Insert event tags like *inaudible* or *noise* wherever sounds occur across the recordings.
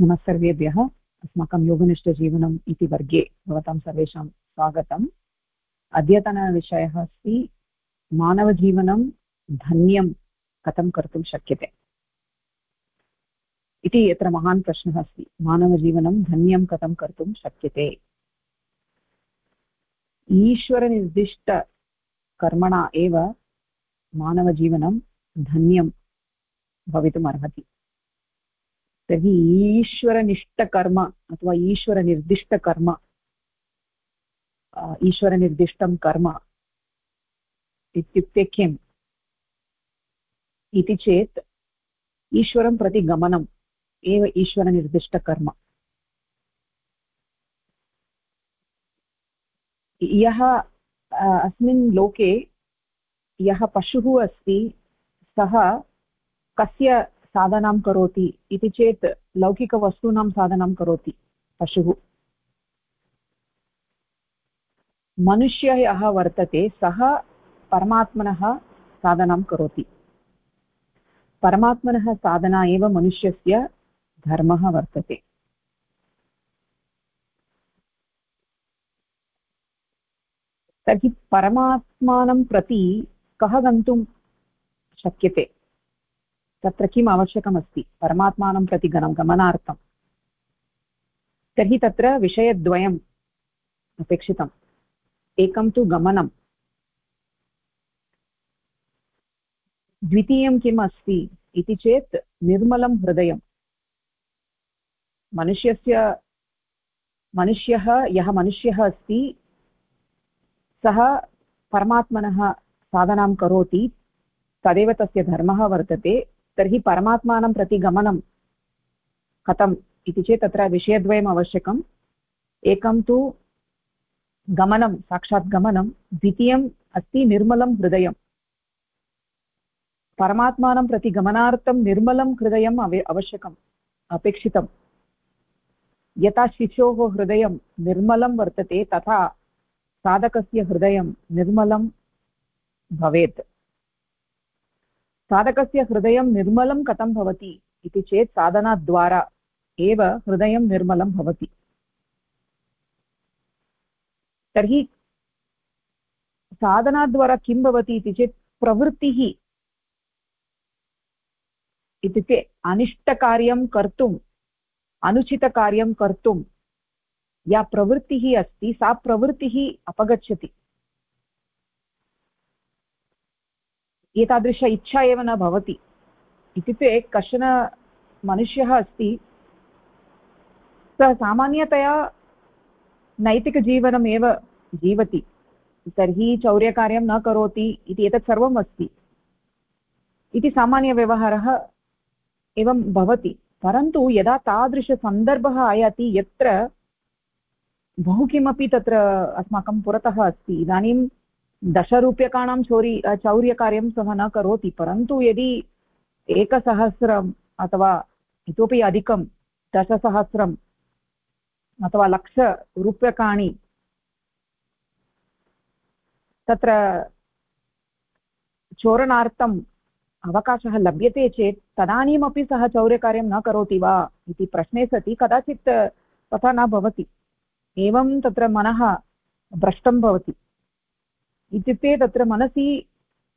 नमः सर्वेभ्यः। अस्माकं योगनिष्ठजीवनम् इति वर्गे भवतां सर्वेषां स्वागतम्। अद्यतनविषयः अस्ति, मानवजीवनं धन्यं कथं कर्तुं शक्यते? इति यत्र महान् प्रश्नः अस्ति, मानवजीवनं धन्यं कथं कर्तुं शक्यते? ईश्वरनिर्दिष्टकर्मणा एव मानवजीवनं धन्यं भवितुम् तर्हि ईश्वरनिष्ठकर्म अथवा ईश्वरनिर्दिष्टकर्म ईश्वरनिर्दिष्टं कर्म इत्युक्ते किम्? इति चेत् ईश्वरं प्रति गमनम्, एव ईश्वरनिर्दिष्टकर्म। यः अस्मिन् लोके यः पशुः अस्ति, सः कस्य साधनां करोति इति चेत् लौकिकवस्तूनां साधनां करोति पशुः। मनुष्यः यः वर्तते, सः परमात्मनः साधनां करोति। परमात्मनः साधना एव मनुष्यस्य धर्मः वर्तते। तर्हि परमात्मानं प्रति कः गन्तुं शक्यते? तत्र किम् आवश्यकमस्ति? परमात्मानं प्रति गनं गमनार्थं। तर्हि तत्र विषयद्वयम् अपेक्षितम्। एकं तु गमनं द्वितीयं किम् अस्ति इति चेत् निर्मलं हृदयं मनुष्यस्य, मनुष्यः, यः मनुष्यः अस्ति, सः परमात्मनः साधनां करोति, तदेव तस्य धर्मः वर्तते। तर्हि परमात्मानं प्रति गमनं कथम् इति चेत् तत्र विषयद्वयम् आवश्यकम्। एकं तु गमनं, साक्षात् गमनं, द्वितीयम् अस्ति निर्मलं हृदयं परमात्मानं प्रति गमनार्थं निर्मलं हृदयम् अवे, आवश्यकम् अपेक्षितं यथा शिशोः हृदयं निर्मलं वर्तते, तथा साधकस्य हृदयं निर्मलं भवेत्। साधकस्य हृदयं निर्मलं कथं भवति इति चेत् साधनाद्वारा एव हृदयं निर्मलं भवति। तर्हि साधनाद्वारा किं भवति इति चेत् प्रवृत्तिः इत्युक्ते अनिष्टकार्यं कर्तुम् अनुचितकार्यं कर्तुं या प्रवृत्तिः अस्ति सा प्रवृत्तिः अपगच्छति। एतादृश इच्छा एव न भवति। इत्युक्ते कश्चन मनुष्यः अस्ति, सः सामान्यतया नैतिकजीवनमेव जीवति, तर्हि चौर्यकार्यं न करोति इति एतत् सर्वम् अस्ति। इति सामान्यव्यवहारः एवं भवति, परन्तु यदा तादृशसन्दर्भः आयाति, यत्र बहु किमपि तत्र अस्माकं पुरतः अस्ति। इदानीं दशरूप्यकाणां चौरि चौर्यकार्यं सः न करोति, परन्तु यदि एकसहस्रम् अथवा इतोपि अधिकं दशसहस्रम् अथवा लक्षरूप्यकाणि तत्र चोरणार्थम् अवकाशः लभ्यते चेत् तदानीमपि सः चौर्यकार्यं न करोति वा इति प्रश्ने सति, कदाचित् तथा न भवति। एवं तत्र मनः भ्रष्टं भवति। इत्युक्ते तत्र मनसि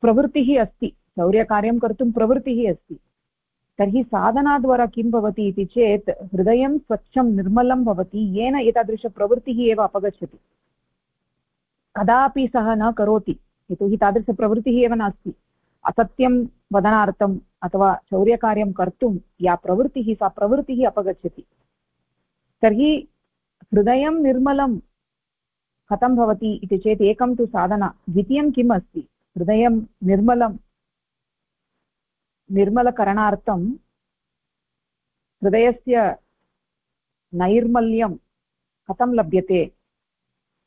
प्रवृत्तिः अस्ति चौर्यकार्यं कर्तुं प्रवृत्तिः अस्ति। तर्हि साधनाद्वारा किं भवति इति चेत् हृदयं स्वच्छं निर्मलं भवति, येन एतादृशप्रवृत्तिः एव अपगच्छति। कदापि सः न करोति, यतोहि तादृशप्रवृत्तिः एव नास्ति। असत्यं वदनार्थम् अथवा चौर्यकार्यं कर्तुं या प्रवृत्तिः, सा प्रवृत्तिः अपगच्छति। तर्हि हृदयं निर्मलं कथं भवति इति चेत् एकं तु साधना। द्वितीयं किम् अस्ति हृदयं निर्मलं, निर्मलकरणार्थं हृदयस्य नैर्मल्यं कथं लभ्यते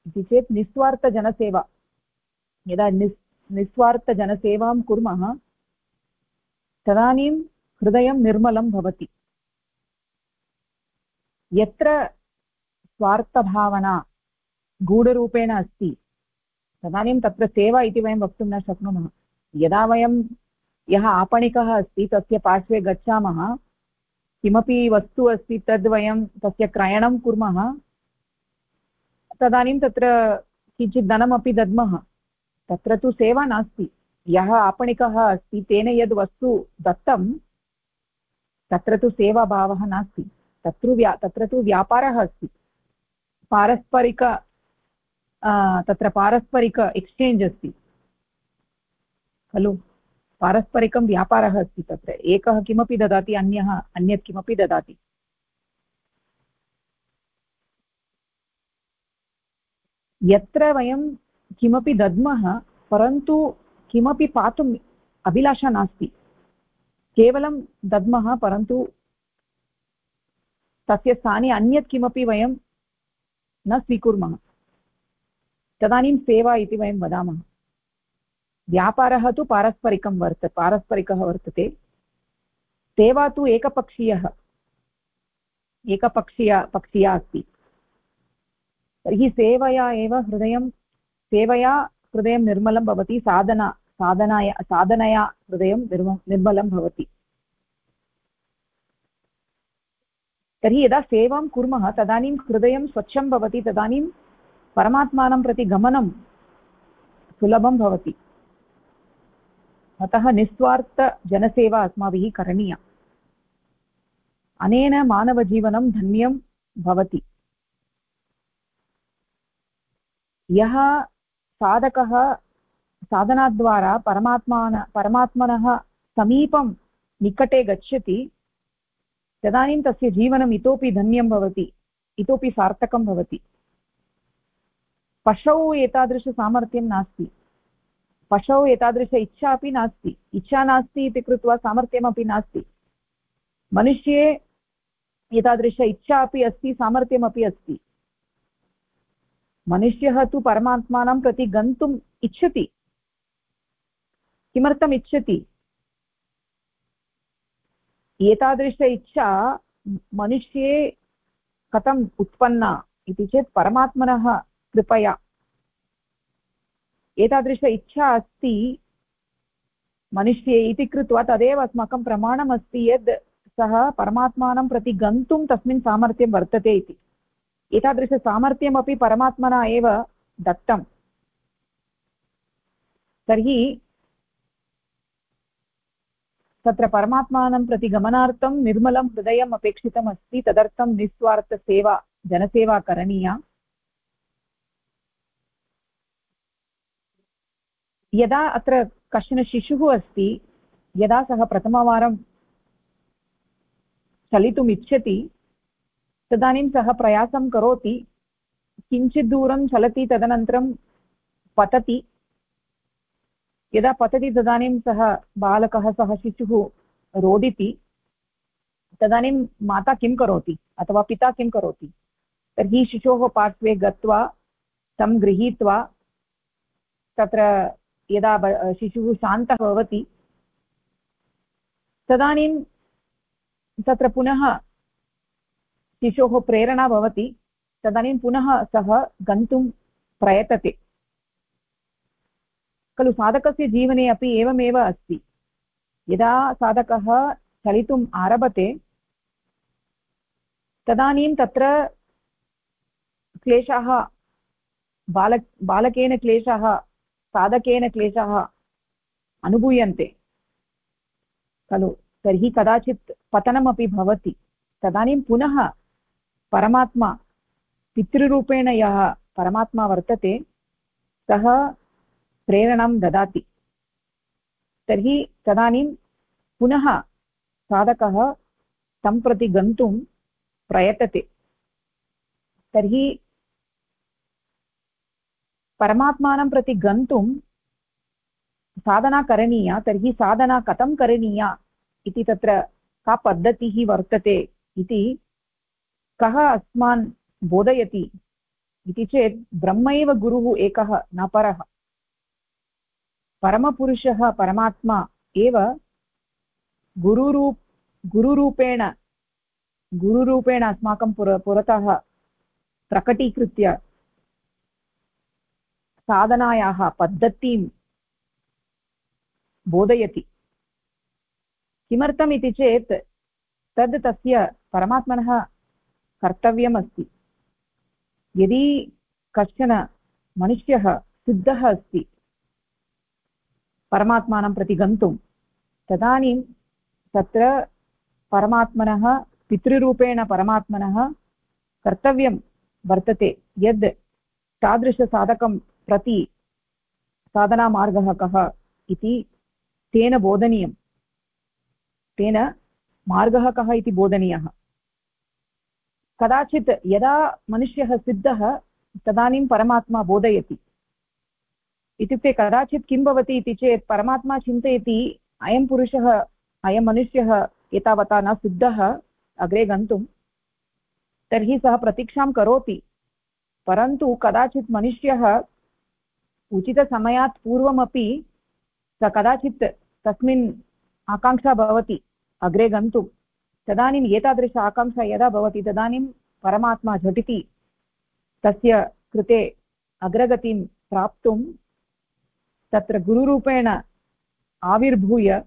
इति चेत् निस्वार्थजनसेवा। यदा निस्, निस्वार्थजनसेवां कुर्मः, तदानीं हृदयं निर्मलं भवति। यत्र स्वार्थभावना गूढरूपेण अस्ति। तदानीं तत्र सेवा इति वयं वक्तुं न शक्नुमः। यदा वयं, यः आपणिकः अस्ति, तस्य पार्श्वे गच्छामः, किमपि वस्तु अस्ति तद् वयं तस्य क्रयणं कुर्मः, तदानीं तत्र किञ्चित् धनमपि दद्मः। तत्र तु सेवा नास्ति। यः आपणिकः अस्ति, तेन यद् वस्तु दत्तं, तत्र तु सेवाभावः नास्ति। तत्र व्या, तत्र तु व्यापारः अस्ति। पारस्परिक तत्र पारस्परिक एक्स्चेञ्ज् अस्ति। खलु? पारस्परिकं व्यापारः अस्ति तत्र। एकः किमपि ददाति, अन्यः, अन्यत् किमपि ददाति। यत्र वयं किमपि दद्मः, परन्तु किमपि पातुम् अभिलाषा नास्ति। केवलं दद्मः, परन्तु तस्य स्थाने अन्यत् किमपि वयं न स्वीकुर्मः। तदानीं सेवा इति वयं वदामः। व्यापारः तु पारस्परिकं वर्त, पारस्परिकः वर्तते। सेवा तु एकपक्षीयः, एकपक्षीया, पक्षीया अस्ति। तर्हि सेवया एव हृदयं, सेवया हृदयं निर्मलं भवति, साधना, साधनाय, साधनया हृदयं निर्म, निर्मलं भवति। तर्हि यदा सेवां कुर्मः, तदानीं हृदयं स्वच्छं भवति, तदानीं परमात्मानं प्रति गमनं सुलभं भवति। अतः निस्वार्थजनसेवा अस्माभिः करणीया। अनेन मानवजीवनं धन्यं भवति। यः साधकः साधनाद्वारा परमात्मान परमात्मनः समीपं निकटे गच्छति, तदानीं तस्य जीवनम् इतोपि धन्यं भवति, इतोपि सार्थकं भवति। पशौ एतादृशसामर्थ्यं नास्ति। पशौ एतादृश इच्छा अपि नास्ति। इच्छा नास्ति इति कृत्वा सामर्थ्यमपि नास्ति। मनुष्ये एतादृश इच्छा अपि अस्ति, सामर्थ्यमपि अस्ति। मनुष्यः तु परमात्मानं प्रति गन्तुम् इच्छति। किमर्थम् इच्छति? एतादृश इच्छा मनुष्ये कथम् उत्पन्ना इति चेत् परमात्मनः कृपया। एतादृश इच्छा अस्ति मनुष्ये इति कृत्वा तदेव अस्माकं प्रमाणम् अस्ति यद् सः परमात्मानं प्रति गन्तुं तस्मिन् सामर्थ्यं वर्तते इति। एतादृशसामर्थ्यमपि परमात्मना एव दत्तं। तर्हि तत्र परमात्मानं प्रति गमनार्थं निर्मलं हृदयम् अपेक्षितम् अस्ति तदर्थं निस्वार्थसेवा, जनसेवा करणीया। यदा अत्र कश्चन शिशुः अस्ति, यदा सः प्रथमवारं चलितुम् इच्छति, तदानीं सः प्रयासं करोति, किञ्चित् दूरं चलति, तदनन्तरं पतति। यदा पतति, तदानीं सः बालकः, सः शिशुः रोदिति। तदानीं माता किं करोति? अथवा पिता किं करोति? तर्हि शिशोः पार्श्वे गत्वा, तं गृहीत्वा, तत्र यदा शिशुः शान्तः भवति, तदानीं तत्र पुनः शिशोः प्रेरणा भवति, तदानीं पुनः सः गन्तुं प्रयतते। खलु साधकस्य जीवने अपि एवमेव अस्ति। यदा साधकः चलितुम् आरभते, तदानीं तत्र क्लेशाः बाल बालकेन क्लेशः साधकेन क्लेशः अनुभूयन्ते। खलु, तर्हि कदाचित् पतनमपि भवति। तदानीं पुनः परमात्मा, पितृरूपेण यः परमात्मा वर्तते, सः प्रेरणां ददाति। तर्हि तदानीं पुनः साधकः तं प्रति गन्तुं प्रयतते। तर्हि परमात्मानं प्रति गन्तुं साधना करणीया, तर्हि साधना कथं करणीया इति तत्र का पद्धतिः वर्तते इति कः अस्मान् बोधयति इति चेत् ब्रह्मैव गुरुः एकः न परः। परमपुरुषः परमात्मा एव गुरुरूप, गुरुरूपेण गुरुरूपेण अस्माकं पुर, पुरतः प्रकटीकृत्य साधनायाः पद्धतिं बोधयति। किमर्थम् इति चेत् तद् तस्य परमात्मनः कर्तव्यम् अस्ति यदि कश्चन मनुष्यः सिद्धः अस्ति, परमात्मानं प्रति गन्तुं, तदानीं तत्र परमात्मनः, पितृरूपेण परमात्मनः कर्तव्यं वर्तते, यद् तादृशसाधकं प्रति साधनामार्गः कः इति तेन बोधनीयं तेन मार्गः कः इति बोधनीयः। कदाचित् यदा मनुष्यः सिद्धः, तदानीं परमात्मा बोधयति। इत्युक्ते कदाचित् किं भवति इति चेत् परमात्मा चिन्तयति, अयं पुरुषः, अयं मनुष्यः एतावता न सिद्धः, अग्रे गन्तुं तर्हि सः प्रतीक्षां करोति। परन्तु कदाचित् मनुष्यः उचितसमयात् पूर्वमपि स कदाचित् तस्मिन् आकाङ्क्षा भवति, अग्रे गन्तुं। तदानीम् एतादृश आकाङ्क्षा यदा भवति, तदानीं परमात्मा झटिति तस्य कृते अग्रगतिं प्राप्तुं तत्र गुरुरूपेण आविर्भूय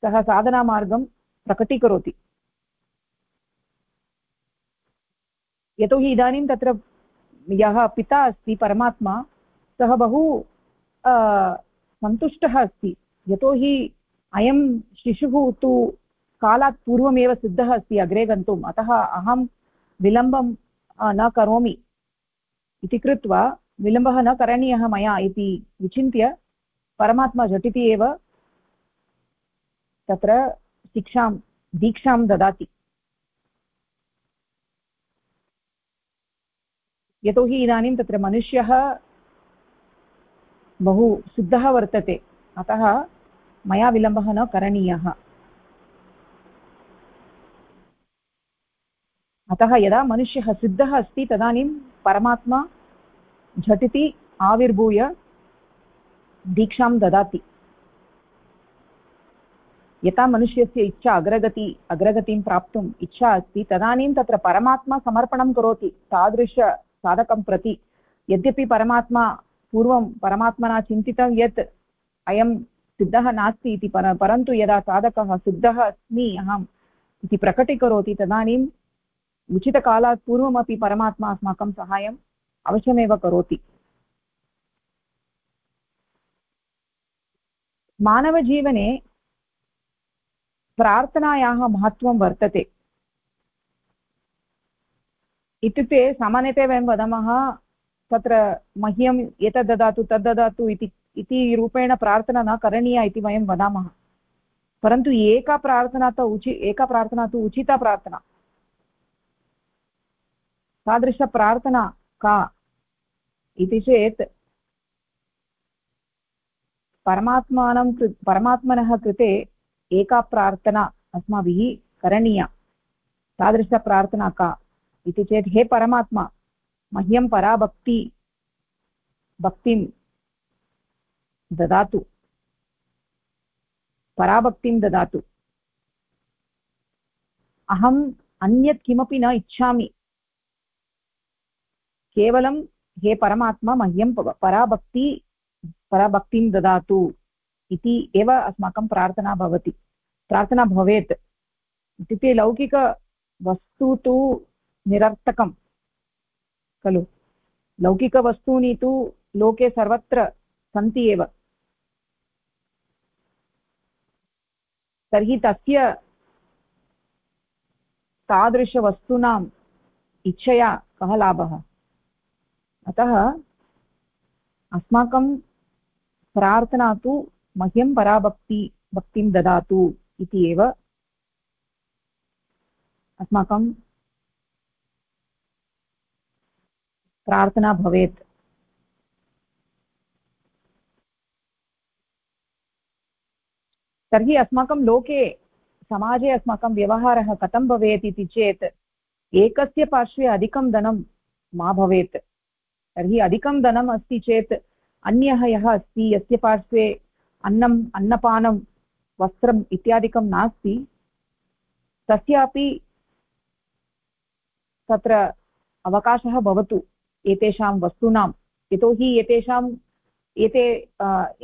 सः साधनामार्गं प्रकटीकरोति। यतोहि इदानीं तत्र यः पिता अस्ति, परमात्मा सः बहु सन्तुष्टः अस्ति। यतोहि अयं शिशुः तु कालात् पूर्वमेव सिद्धः अस्ति, अग्रे गन्तुम्। अतः अहं विलम्बं न करोमि। इति कृत्वा विलम्बः न करणीयः मया इति विचिन्त्य परमात्मा झटिति एव तत्र शिक्षां, दीक्षां ददाति। यतोहि इदानीं तत्र मनुष्यः बहु शुद्धः वर्तते। अतः मया विलम्बः न करणीयः। अतः यदा मनुष्यः सिद्धः अस्ति, तदानीं परमात्मा झटिति आविर्भूय दीक्षां ददाति। यथा मनुष्यस्य इच्छा अग्रगति, अग्रगतिं प्राप्तुम् इच्छा अस्ति, तदानीं तत्र परमात्मा समर्पणं करोति तादृशसाधकं प्रति। यद्यपि परमात्मा पूर्वं परमात्मना चिन्तितं यत् अयं सिद्धः नास्ति इति, पर, परन्तु यदा साधकः सिद्धः अस्मि, अहम् इति प्रकटीकरोति तदानीम् उचितकालात् पूर्वमपि परमात्मा अस्माकं सहायम् अवश्यमेव करोति। मानवजीवने प्रार्थनायाः महत्त्वं वर्तते। इत्युक्ते सामान्यतया वयं वदामः तत्र मह्यम् एतद् ददातु, तद् ददातु इति इति रूपेण प्रार्थना न करणीया इति वयं वदामः। परन्तु एका प्रार्थना तु उचि, एका प्रार्थना तु उचिता प्रार्थना। तादृशप्रार्थना का इति चेत् परमात्मानं कृ, परमात्मनः कृते एका प्रार्थना अस्माभिः करणीया। तादृशप्रार्थना का इति चेत् हे परमात्मा मह्यं पराभक्ति, भक्तिं ददातु। पराभक्तिं ददातु। अहम् अन्यत् किमपि न इच्छामि। केवलं हे परमात्मा मह्यं पराभक्ति, पराभक्तिं ददातु इति एव अस्माकं प्रार्थना भवति। प्रार्थना भवेत्। इत्युक्ते लौकिकवस्तु तु निरर्थकं खलु। लौकिकवस्तूनि तु लोके सर्वत्र सन्ति एव। तर्हि तस्य तादृशवस्तूनाम् इच्छया कः लाभः? अतः अस्माकं प्रार्थना तु मह्यं पराभक्ति, भक्तिं ददातु इति एव अस्माकं प्रार्थना भवेत्। तर्हि अस्माकं लोके, समाजे अस्माकं व्यवहारः कथं भवेत् इति चेत्, एकस्य पार्श्वे अधिकं धनं मा भवेत्। तर्हि अधिकं धनम् अस्ति चेत्, अन्यः यः अस्ति, यस्य पार्श्वे अन्नम् अन्नपानं, वस्त्रम् इत्यादिकं नास्ति, तस्यापि तत्र अवकाशः भवतु। एतेषां वस्तूनां, यतोहि एतेषाम् एते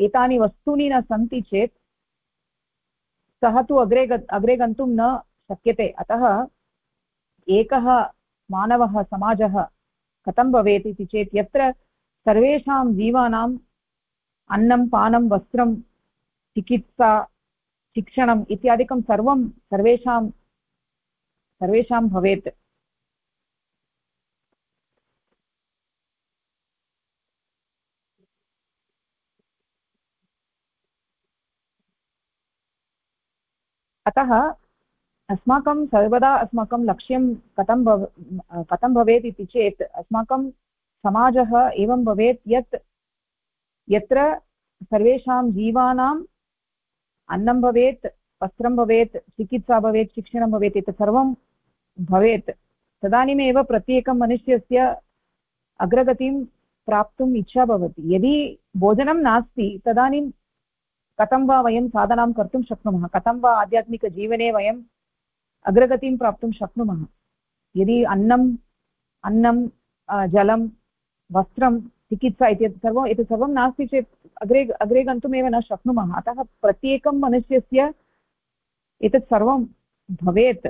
एतानि वस्तूनि न सन्ति चेत् सः तु अग्रे अग्रे गन्तुं न शक्यते। अतः एकः मानवः समाजः कथं भवेत् इति चेत् यत्र सर्वेषां जीवानाम् अन्नं, पानं, वस्त्रं, चिकित्सा, शिक्षणम् इत्यादिकं सर्वं सर्वेषां सर्वेषां भवेत्। अतः अस्माकं सर्वदा अस्माकं लक्ष्यं कथं भव, कथं भवेत् इति चेत् अस्माकं समाजः एवं भवेत् यत् यत्र सर्वेषां जीवानाम् अन्नं भवेत्, वस्त्रं भवेत्, चिकित्सा भवेत्, शिक्षणं भवेत् एतत् सर्वं भवेत्। तदानीमेव प्रत्येकं मनुष्यस्य अग्रगतिं प्राप्तुम् इच्छा भवति। यदि भोजनं नास्ति, तदानीं कथं वा वयं साधनां कर्तुं शक्नुमः? कथं वा आध्यात्मिकजीवने वयम् अग्रगतिं प्राप्तुं शक्नुमः? यदि अन्नम् अन्नं जलं, वस्त्रं, चिकित्सा इत्येतत् सर्वम् एतत् सर्वं नास्ति चेत् अग्रे अग्रे गन्तुमेव न शक्नुमः। अतः प्रत्येकं मनुष्यस्य एतत् सर्वं भवेत्।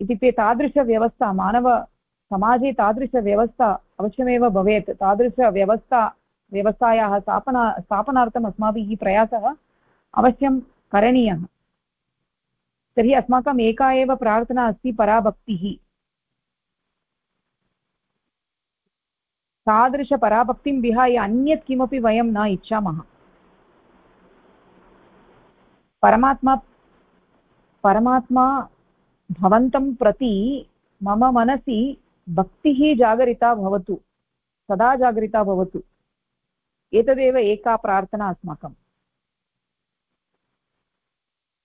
इत्युक्ते तादृशव्यवस्था, मानवसमाजे तादृशव्यवस्था अवश्यमेव भवेत्। तादृशव्यवस्था व्यवस्थायाः स्थापना, स्थापनार्थम् अस्माभिः प्रयासः अवश्यं करणीयः। तर्हि अस्माकम् एका एव प्रार्थना अस्ति पराभक्तिः। तादृशपराभक्तिं विहाय अन्यत् किमपि वयं न इच्छामः। परमात्मा परमात्मा भवन्तं प्रति मम मनसि भक्तिः जागरिता भवतु, सदा जागरिता भवतु। एतदेव एका प्रार्थना अस्माकम्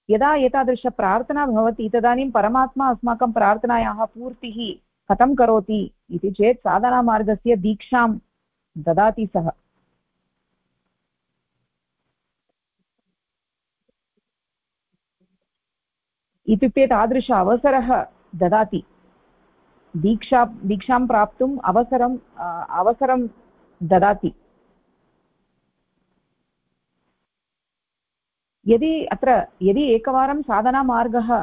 यदा एतादृशप्रार्थना भवति तदानीं परमात्मा अस्माकं प्रार्थनायाः पूर्तिः कथं करोति इति चेत् साधनामार्गस्य दीक्षां ददाति सः। इत्युक्ते तादृश अवसरः ददाति। दीक्षा, दीक्षां प्राप्तुम् अवसरम् अवसरं ददाति। यदि अत्र, यदि एकवारं साधनामार्गः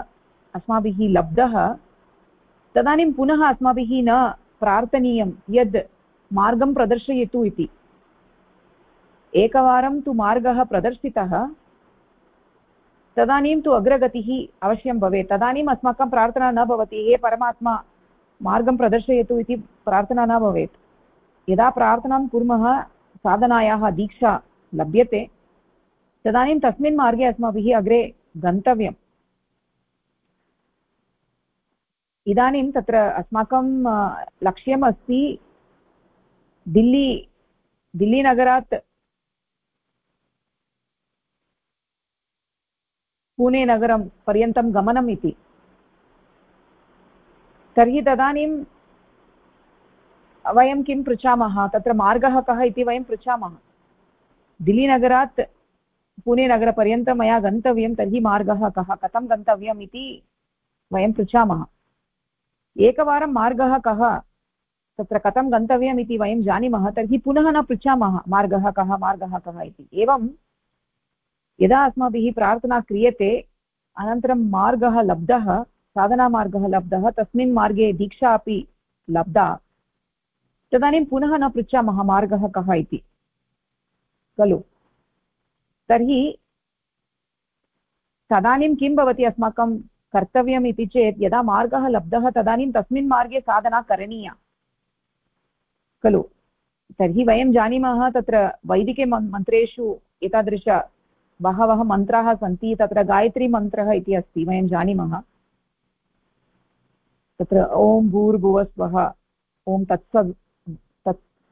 अस्माभिः लब्धः, तदानीं पुनः अस्माभिः न प्रार्थनीयं यद् मार्गं प्रदर्शयतु इति। एकवारं तु मार्गः प्रदर्शितः, तदानीं तु अग्रगतिः अवश्यं भवेत्। तदानीम् अस्माकं प्रार्थना न भवति, हे परमात्मा, मार्गं प्रदर्शयतु इति प्रार्थना न भवेत्। यदा प्रार्थनां कुर्मः, साधनायाः दीक्षा लभ्यते तदानीं तस्मिन् मार्गे अस्माभिः अग्रे गन्तव्यम्। इदानीं तत्र अस्माकं लक्ष्यम् अस्ति दिल्ली, दिल्लीनगरात् पुणेनगरं पर्यन्तं गमनम् इति। तर्हि तदानीं वयं किं पृच्छामः? तत्र मार्गः कः इति वयं पृच्छामः। दिल्लीनगरात् पुणेनगरपर्यन्तं मया गन्तव्यं तर्हि मार्गः कः? कथं गन्तव्यम् इति वयं पृच्छामः। एकवारं मार्गः कः? तत्र कथं गन्तव्यम् इति वयं जानीमः, तर्हि पुनः न पृच्छामः मार्गः कः मार्गः कः इति। एवं यदा अस्माभिः प्रार्थना क्रियते, अनन्तरं मार्गः लब्धः, साधनामार्गः लब्धः, तस्मिन् मार्गे दीक्षा अपि लब्धा, तदानीं पुनः न पृच्छामः मार्गः कः इति। खलु? तर्हि तदानीं किं भवति अस्माकं कर्तव्यम् इति चेत्, यदा मार्गः लब्धः, तदानीं तस्मिन् मार्गे साधना करणीया। खलु? तर्हि वयं जानीमः तत्र वैदिके मन्त्रेषु एतादृश बहवः मन्त्राः सन्ति, तत्र गायत्रीमन्त्रः इति अस्ति, वयं जानीमः। तत्र ॐ भूर्भुवस्वः ॐ तत्सव्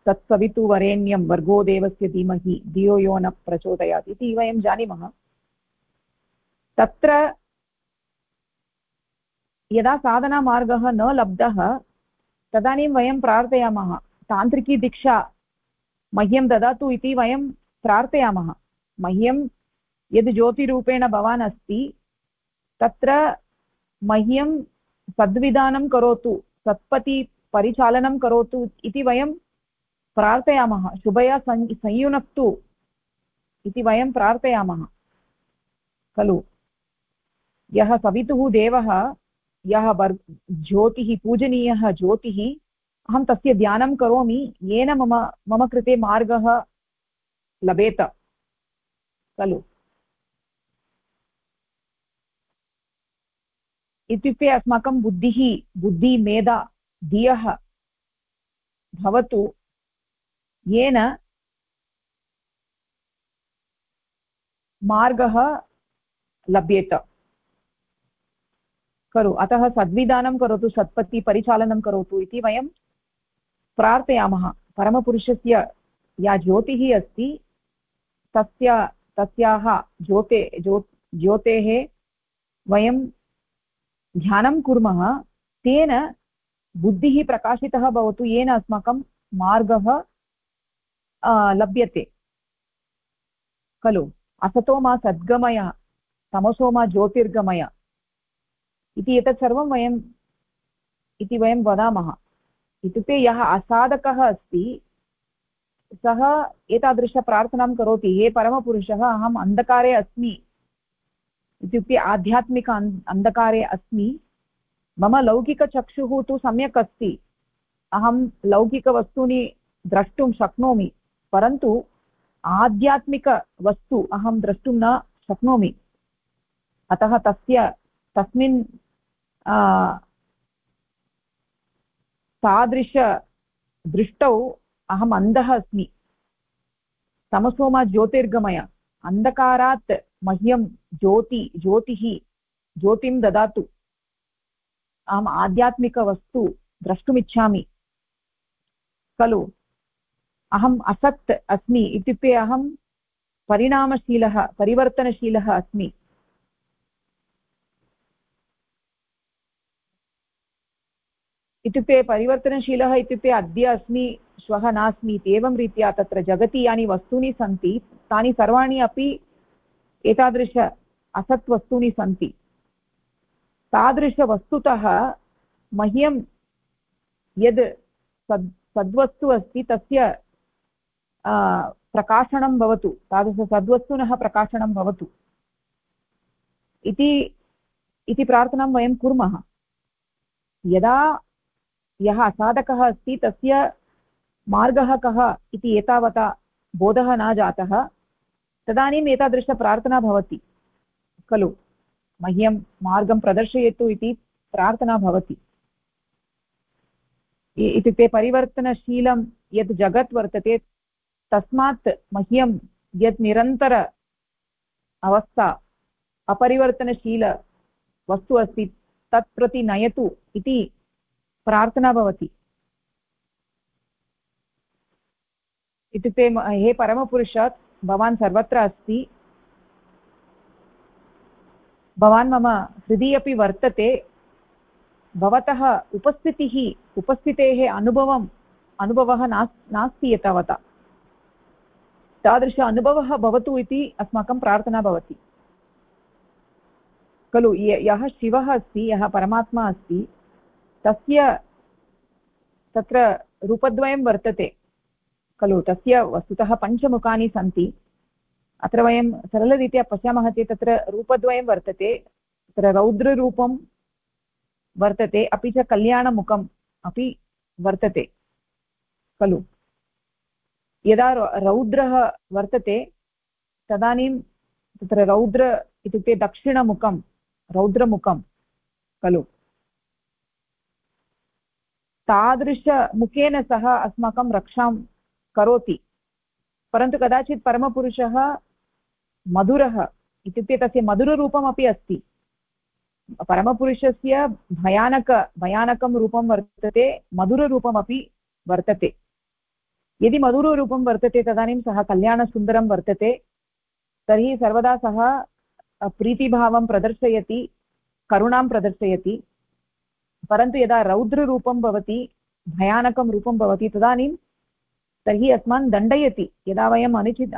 तत्सवितुवरेण्यं वर्गो देवस्य धीमहि, धियो यो न प्रचोदयात् इति वयं जानीमः। तत्र यदा साधनामार्गः न लब्धः, तदानीं वयं प्रार्थयामः, तान्त्रिकी दीक्षा मह्यं ददातु इति वयं प्रार्थयामः। मह्यं यद् ज्योतिरूपेण भवान् अस्ति, तत्र मह्यं सद्विधानं करोतु सत्पति परिचालनं करोतु इति वयं प्रार्थयामः। शुभया संयुनक्तु इति वयं प्रार्थयामः। खलु। यः सवितुः देवः, यः वर्, ज्योतिः, पूजनीयः ज्योतिः, अहं तस्य ध्यानं करोमि, येन मम मम कृते मार्गः लभेत। खलु। इत्युक्ते अस्माकं बुद्धिः, बुद्धिमेधा, धियः भवतु। येन मार्गः लभ्येत। खलु अतः सद्विधानं करोतु सत्पत्तिपरिचालनं करोतु इति वयं प्रार्थयामः। परमपुरुषस्य या ज्योतिः अस्ति, तस्य, तस्याः ज्योते, ज्यो, ज्योतेः वयं ध्यानं कुर्मः, तेन बुद्धिः प्रकाशितः भवतु, येन अस्माकं मार्गः लभ्यते खलु असतो मा सद्गमय तमसो मा ज्योतिर्गमय इति एतत् सर्वं वयम् इति वयं वदामः इत्युक्ते यः असाधकः अस्ति सः एतादृशप्रार्थनां करोति हे परमपुरुषः अहम् अन्धकारे अस्मि इत्युक्ते आध्यात्मिक अन्धकारे अस्मि मम लौकिकचक्षुः तु सम्यक् अस्ति अहं लौकिकवस्तूनि द्रष्टुं शक्नोमि परन्तु आध्यात्मिकवस्तु अहं द्रष्टुं न शक्नोमि। अतः तस्य, तस्मिन् तादृशदृष्टौ अहम् अन्धः अस्मि। तमसोमा ज्योतिर्गमय। अन्धकारात् मह्यं ज्योति, ज्योतिः, ज्योतिं ददातु। अहम् आध्यात्मिकवस्तु द्रष्टुमिच्छामि। खलु अहम् असक्त् अस्मि इत्युक्ते अहं परिणामशीलः, परिवर्तनशीलः अस्मि। इत्युक्ते परिवर्तनशीलः इत्युक्ते अद्य अस्मि, श्वः नास्मि इति। एवं रीत्या तत्र जगति यानि वस्तूनि सन्ति, तानि सर्वाणि अपि एतादृश असत् वस्तूनि सन्ति। तादृशवस्तुतः मह्यं यद् सद्, सद्वस्तु अस्ति, तस्य प्रकाशनं भवतु तादृशसद्वस्तुनः प्रकाशनं भवतु। इति इति प्रार्थनां वयं कुर्मः। यदा यः असाधकः अस्ति, तस्य मार्गः कः इति एतावता बोधः न जातः, तदानीम् एतादृशप्रार्थना भवति। खलु, मह्यं मार्गं प्रदर्शयतु इति प्रार्थना भवति। इत्युक्ते परिवर्तनशीलं यत् जगत् वर्तते तस्मात् मह्यं यत् निरन्तर अवस्था, अपरिवर्तनशील वस्तु अस्ति तत् प्रति नयतु इति प्रार्थना भवति। इत्युक्ते हे परमपुरुषात्, भवान् सर्वत्र अस्ति। भवान् मम हृदि अपि वर्तते। भवतः उपस्थितिः, उपस्थितेः अनुभवम्, अनुभवः नास्, नास्ति एतावता तादृश अनुभवः भवतु इति अस्माकं प्रार्थना भवति। खलु, यः शिवः अस्ति, यः परमात्मा अस्ति, तस्य, तत्र रूपद्वयं वर्तते। खलु, तस्य वस्तुतः पञ्चमुखानि सन्ति। अत्र वयं सरलरीत्या पश्यामः चेत् तत्र रूपद्वयं वर्तते, तत्र रौद्ररूपं वर्तते, अपि च कल्याणमुखम् अपि वर्तते। खलु। यदा रौद्रः वर्तते, तदानीं तत्र रौद्र इत्युक्ते दक्षिणमुखं, रौद्रमुखं, खलु। तादृशमुखेन सह अस्माकं रक्षां करोति। परन्तु कदाचित् परमपुरुषः मधुरः, इत्युक्ते तस्य मधुररूपमपि अस्ति। परमपुरुषस्य भयानक, भयानकं रूपं वर्तते, मधुररूपमपि वर्तते। यदि मधुररूपं वर्तते तदानीं सः कल्याणसुन्दरं वर्तते, तर्हि सर्वदा सः प्रीतिभावं प्रदर्शयति, करुणां प्रदर्शयति, परन्तु यदा रौद्ररूपं भवति, भयानकं रूपं भवति तदानीं, तर्हि अस्मान् दण्डयति। यदा वयम् अनुचित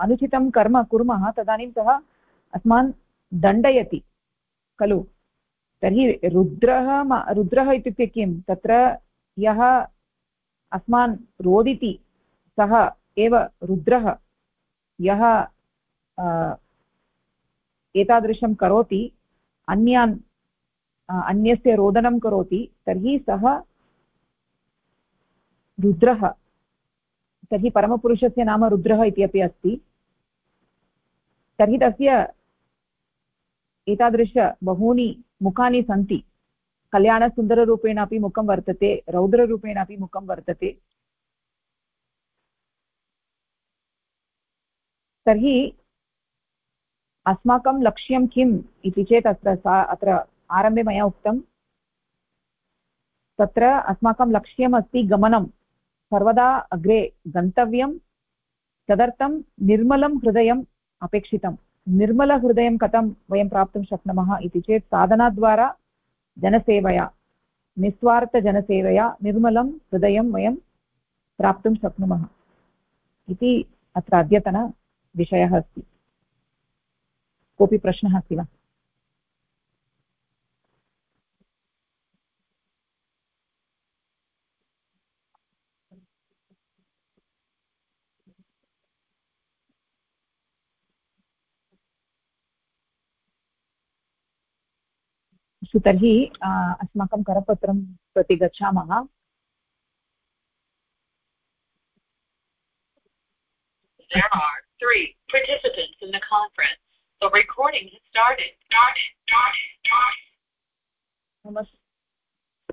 अनुचितं कर्म कुर्मः, तदानीं सः अस्मान् दण्डयति। खलु? तर्हि रुद्रः रुद्रः इत्युक्ते किं? तत्र यः अस्मान् रोदिति, सः एव रुद्रः, यः एतादृशं करोति, अन्यान् अन्यस्य रोदनं करोति, तर्हि सः रुद्रः, तर्हि परमपुरुषस्य नाम रुद्रः इति अपि अस्ति। तर्हि तस्य एतादृश बहूनि मुखानि सन्ति। कल्याणसुन्दररूपेण अपि मुखं वर्तते रौद्ररूपेण अपि मुखं वर्तते। तर्हि अस्माकं लक्ष्यं किम् इति चेत् अत्र सा, अत्र आरम्भे मया उक्तं। तत्र अस्माकं लक्ष्यम् अस्ति गमनं। सर्वदा अग्रे गन्तव्यं, तदर्थं निर्मलं हृदयम् अपेक्षितं। निर्मलहृदयं कथं वयं प्राप्तुं शक्नुमः इति चेत् साधनाद्वारा जनसेवया, निस्वार्थजनसेवया निर्मलं हृदयं वयं प्राप्तुं शक्नुमः इति अत्र अद्यतनविषयः अस्ति। कोऽपि प्रश्नः अस्ति वा? अस्तु तर्हि अस्माकं करपत्रं प्रति गच्छामः।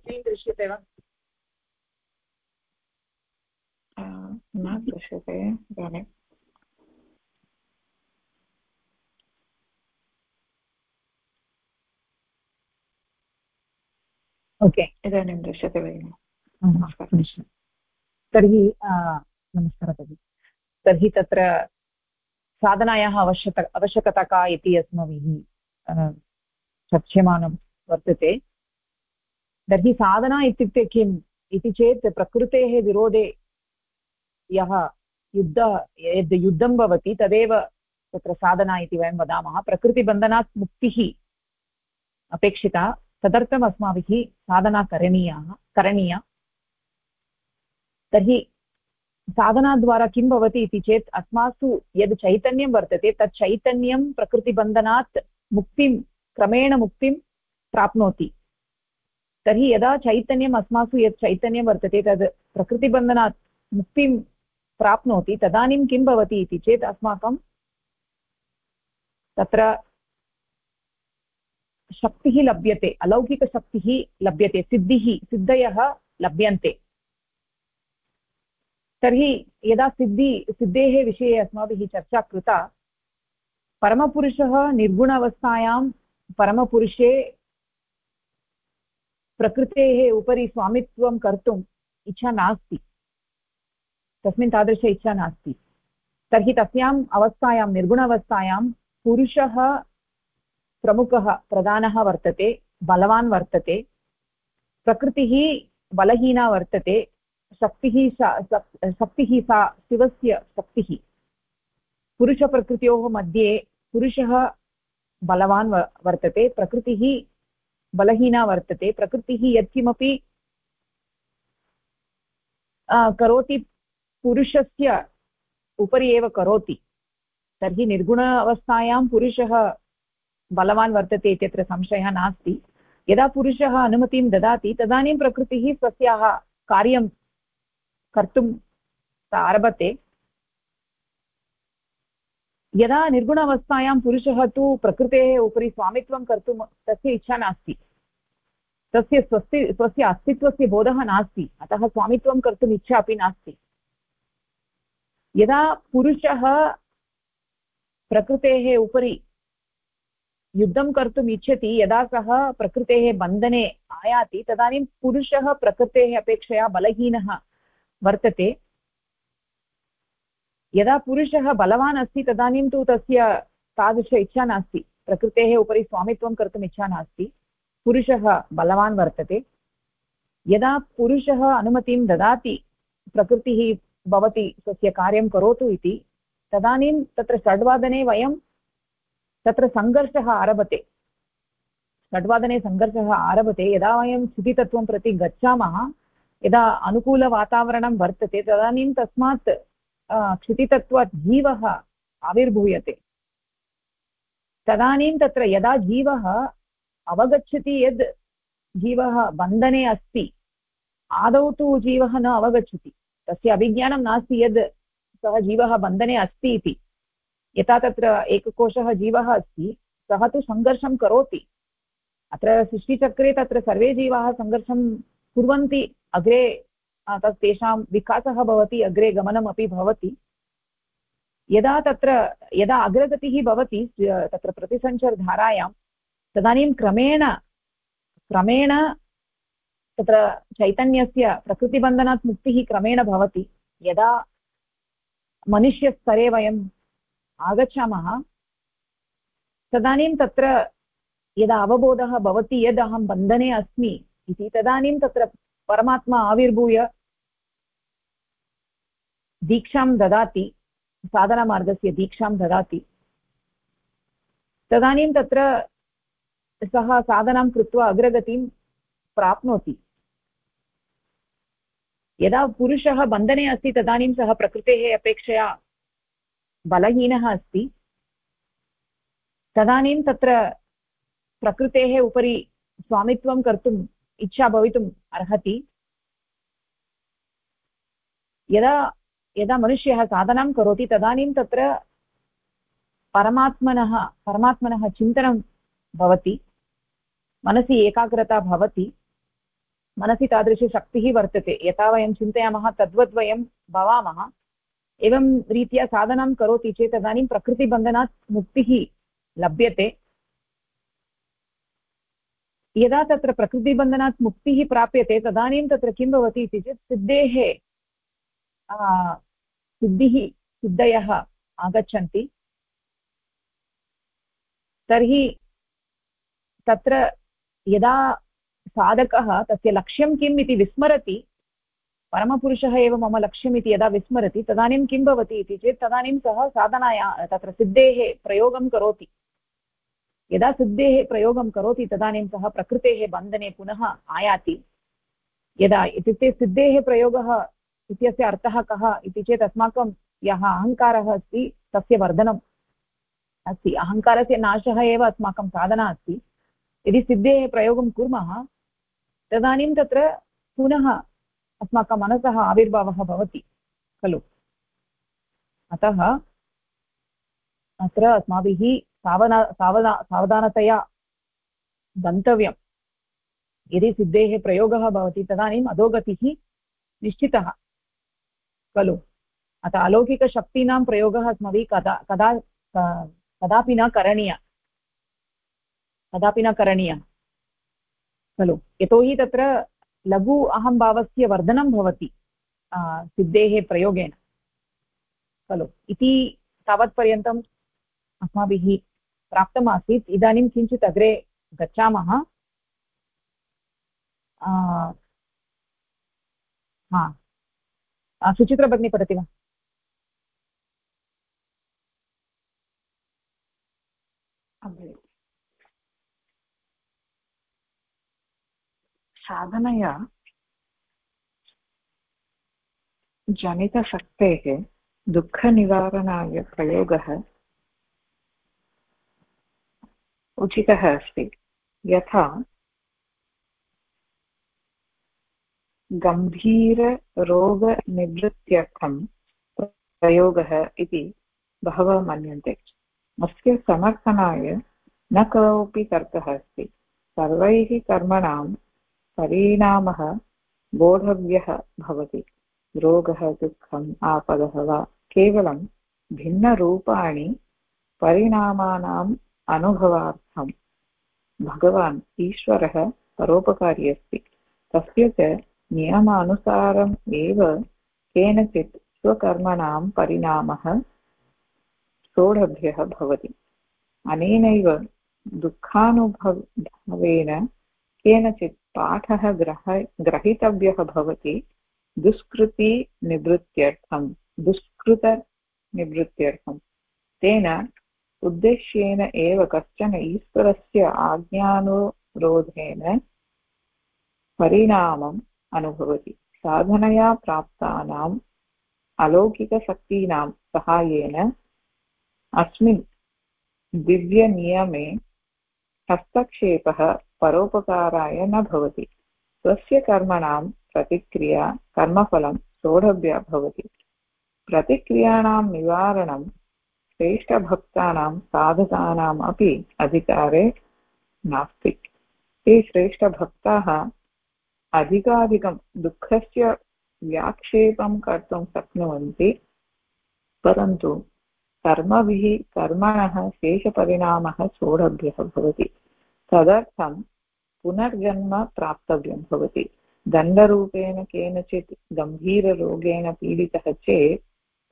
दृश्यते वा? न दृश्यते इदानीम् ओके इदानीं दृश्यते भगिनि नमस्कारः तर्हि नमस्कारः भगिनि तर्हि तत्र साधनायाः आवश्यक आवश्यकता का इति अस्माभिः चर्च्यमानं वर्तते तर्हि साधना इत्युक्ते किम् इति चेत् प्रकृतेः विरोधे यः युद्ध यद् युद्धं भवति तदेव तत्र साधना इति वयं वदामः प्रकृतिबन्धनात् मुक्तिः अपेक्षिता तदर्थम् अस्माभिः साधना करणीया करणीया। तर्हि साधनाद्वारा किं भवति इति चेत् अस्मासु यद् चैतन्यं वर्तते, तत् चैतन्यं प्रकृतिबन्धनात् मुक्तिं क्रमेण मुक्तिं प्राप्नोति। तर्हि यदा चैतन्यम् अस्मासु यत् चैतन्यं वर्तते, तद् प्रकृतिबन्धनात् मुक्तिं प्राप्नोति, तदानीं किं भवति इति चेत् अस्माकं तत्र शक्तिः लभ्यते, अलौकिकशक्तिः लभ्यते, सिद्धिः, सिद्धयः लभ्यन्ते। तर्हि यदा सिद्धि, सिद्धेः विषये अस्माभिः चर्चा कृता, परमपुरुषः निर्गुणावस्थायां परमपुरुषे प्रकृतेः उपरि स्वामित्वं कर्तुम् इच्छा नास्ति। तस्मिन् तादृश इच्छा नास्ति। तर्हि तस्याम् अवस्थायां, निर्गुणावस्थायां पुरुषः प्रमुखः प्रधानः वर्तते, बलवान् वर्तते, प्रकृतिः बलहीना वर्तते, शक्तिः सा शक्तिः सा शिवस्य शक्तिः। पुरुषप्रकृत्योः मध्ये पुरुषः बलवान् वर्तते, प्रकृतिः बलहीना वर्तते, प्रकृतिः यत्किमपि करोति पुरुषस्य उपरि एव करोति। तर्हि निर्गुण अवस्थायां पुरुषः बलवान् वर्तते इत्यत्र संशयः नास्ति। यदा पुरुषः अनुमतिं ददाति, तदानीं प्रकृतिः स्वस्याः कार्यं कर्तुं आरभते यदा निर्गुणावस्थायां पुरुषः तु प्रकृतेः उपरि स्वामित्वं कर्तुं तस्य इच्छा नास्ति। तस्य स्वस्य स्वस्य अस्तित्वस्य बोधः नास्ति, अतः स्वामित्वं कर्तुम् इच्छा अपि नास्ति। यदा पुरुषः प्रकृतेः उपरि युद्धं कर्तुम् इच्छति, यदा सः प्रकृतेः बन्धने आयाति, तदानीं पुरुषः प्रकृतेः अपेक्षया बलहीनः वर्तते। यदा पुरुषः बलवान् अस्ति, तदानीं तु तस्य तादृश इच्छा नास्ति। प्रकृतेः उपरि स्वामित्वं कर्तुम् इच्छा नास्ति। पुरुषः बलवान् वर्तते। यदा पुरुषः अनुमतिं ददाति, प्रकृतिः भवति, स्वस्य कार्यं करोतु इति, तदानीं तत्र षड्वादने वयं तत्र सङ्घर्षः आरभते। षड्वादने सङ्घर्षः आरभते। यदा वयं स्थितितत्त्वं प्रति गच्छामः, यदा अनुकूलवातावरणं वर्तते, तदानीं तस्मात् क्षितितत्त्वात् जीवः आविर्भूयते। तदानीं तत्र यदा जीवः अवगच्छति यद् जीवः बन्धने अस्ति, आदौ तु जीवः न अवगच्छति। तस्य अभिज्ञानं नास्ति यद् सः जीवः बन्धने अस्ति इति। यथा तत्र एककोशः जीवः अस्ति, सः तु सङ्घर्षं करोति। अत्र सृष्टिचक्रे तत्र सर्वे जीवाः सङ्घर्षं कुर्वन्ति, अग्रे तत् तेषां विकासः भवति, अग्रे गमनमपि भवति। यदा तत्र, यदा अग्रगतिः भवति तत्र प्रतिसञ्चरधारायां, तदानीं क्रमेण क्रमेण तत्र चैतन्यस्य प्रकृतिबन्धनात् मुक्तिः क्रमेण भवति। यदा मनुष्यस्तरे वयम् आगच्छामः। तदानीं तत्र यदा अवबोधः भवति यद् अहं बन्धने अस्मि इति, तदानीं तत्र परमात्मा आविर्भूय दीक्षां ददाति, साधनमार्गस्य दीक्षां ददाति। तदानीं तत्र सः साधनां कृत्वा अग्रगतिं प्राप्नोति। यदा पुरुषः बन्धने अस्ति, तदानीं सः प्रकृतेः अपेक्षया बलहीनः अस्ति। तदानीं तत्र प्रकृतेः उपरि स्वामित्वं कर्तुम् इच्छा भवितुम् अर्हति। यदा यदा मनुष्यः साधनां करोति, तदानीं तत्र परमात्मनः परमात्मनः चिन्तनं भवति। मनसि एकाग्रता भवति। मनसि तादृशी शक्तिः वर्तते। यथा वयं चिन्तयामः, तद्वद् वयं भवामः। एवं रीत्या साधनां करोति चेत् तदानीं प्रकृतिबन्धनात् मुक्तिः लभ्यते। यदा तत्र प्रकृतिबन्धनात् मुक्तिः प्राप्यते, तदानीं तत्र किं भवति इति चेत् सिद्धेः सिद्धिः, सिद्धयः आगच्छन्ति। तर्हि तत्र यदा साधकः तस्य लक्ष्यं किम् इति विस्मरति परमपुरुषः एव मम लक्ष्यम् इति यदा विस्मरति, तदानीं किं भवति इति चेत् तदानीं सः साधनाया, तत्र सिद्धेः प्रयोगं करोति। यदा सिद्धेः प्रयोगं करोति, तदानीं सः प्रकृतेः बन्धने पुनः आयाति। यदा इत्युक्ते सिद्धेः प्रयोगः इत्यस्य अर्थः कः इति चेत् अस्माकं यः अहङ्कारः अस्ति, तस्य वर्धनम् अस्ति। अहङ्कारस्य नाशः एव अस्माकं साधना अस्ति। यदि सिद्धेः प्रयोगं कुर्मः, तदानीं तत्र पुनः अस्माकं मनसः आविर्भावः भवति, खलु? अतः अत्र अस्माभिः सावना सावना, सावधानतया गन्तव्यं। यदि सिद्धेः प्रयोगः भवति, तदानीम् अधोगतिः निश्चितः, खलु? अतः अलौकिकशक्तीनां प्रयोगः अस्माभिः कदा कदा कदापि न करणीयः। कदापि न करणीयः, खलु? यतोहि तत्र लघु अहम्भावस्य वर्धनं भवति सिद्धेः प्रयोगेण खलु, इति तावत्पर्यन्तम् अस्माभिः प्राप्तमासीत्। इदानीं किञ्चित् अग्रे गच्छामः। हा। सुचित्रा भगिनी पठति वा? साधनया जनितशक्तेः दुःखनिवारणाय प्रयोगः उचितः अस्ति। यथा गम्भीररोगनिवृत्त्यर्थं प्रयोगः इति बहवः मन्यन्ते। अस्य समर्थनाय न कोऽपि तर्कः अस्ति। सर्वैः कर्मणां परिणामः बोधव्यः भवति। रोगः, दुःखम्, आपदः वा केवलं भिन्नरूपाणि परिणामानाम् अनुभवार्थं भगवान् ईश्वरः परोपकारी अस्ति। तस्य च नियमानुसारम् एव केनचित् स्वकर्मणां परिणामः सोढभ्यः भवति। अनेनैव दुःखानुभवेन केनचित् पाठः ग्रह, ग्रहीतव्यः भवति दुष्कृतिनिवृत्त्यर्थं दुष्कृतनिवृत्त्यर्थं तेन उद्देश्येन एव कश्चन ईश्वरस्य आज्ञानुरोधेन परिणामम् अनुभवति। साधनया प्राप्तानाम् अलौकिकशक्तीनां सहायेन अस्मिन् दिव्यनियमे हस्तक्षेपः परोपकाराय न भवति। स्वस्य कर्मणां प्रतिक्रिया, कर्मफलं सोढव्या भवति। प्रतिक्रियाणां निवारणं श्रेष्ठभक्तानां साधकानाम् अपि अधिकारे नास्ति। ते श्रेष्ठभक्ताः अधिकाधिकं दुःखस्य व्याक्षेपं कर्तुं शक्नुवन्ति, परन्तु कर्मभिः कर्मणः शेषपरिणामः भवति। तदर्थं पुनर्जन्म प्राप्तव्यं भवति। दण्डरूपेण केनचित् गम्भीररोगेण पीडितः चेत्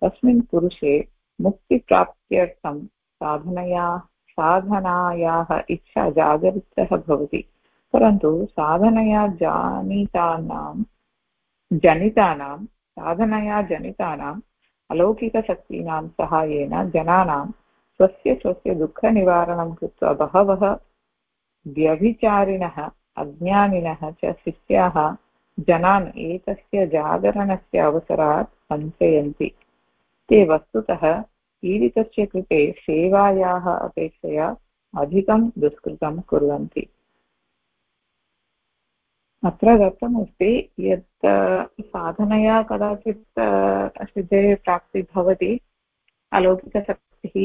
तस्मिन् पुरुषे मुक्तिप्राप्त्यर्थं साधनया, साधनायाः इच्छा जागरितः भवति। परन्तु साधनया जानितानां, जनितानां, साधनया जनितानाम् अलौकिकशक्तीनां सहायेन जनानां स्वस्य स्वस्य दुःखनिवारणं कृत्वा बहवः व्यभिचारिणः, अज्ञानिनः च शिष्याः जनान् एतस्य जागरणस्य अवसरात् सञ्चयन्ति ते वस्तुतः पीडितस्य कृते सेवायाः अपेक्षया अधिकं दुष्कृतं कुर्वन्ति। अत्र दत्तमस्ति यत् साधनया कदाचित् सिद्धेः प्राप्तिः भवति, अलौकिकशक्तिः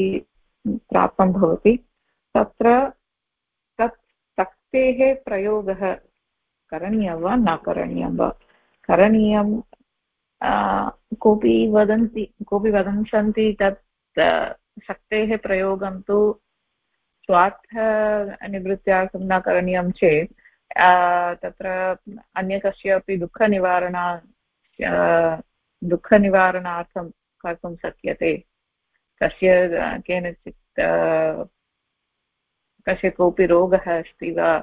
प्राप्तं भवति, तत्र तत् शक्तेः प्रयोगः करणीयं वा न करणीयं वा? करणीयं कोऽपि वदन्ति, कोऽपि वदन् सन्ति तत् शक्तेः प्रयोगं तु स्वार्थनिवृत्त्यार्थं न करणीयं चेत् तत्र अन्य कस्यापि दुःखनिवारणा दुःखनिवारणार्थं कर्तुं शक्यते। कस्य केनचित् कस्य कोऽपि रोगः अस्ति वा,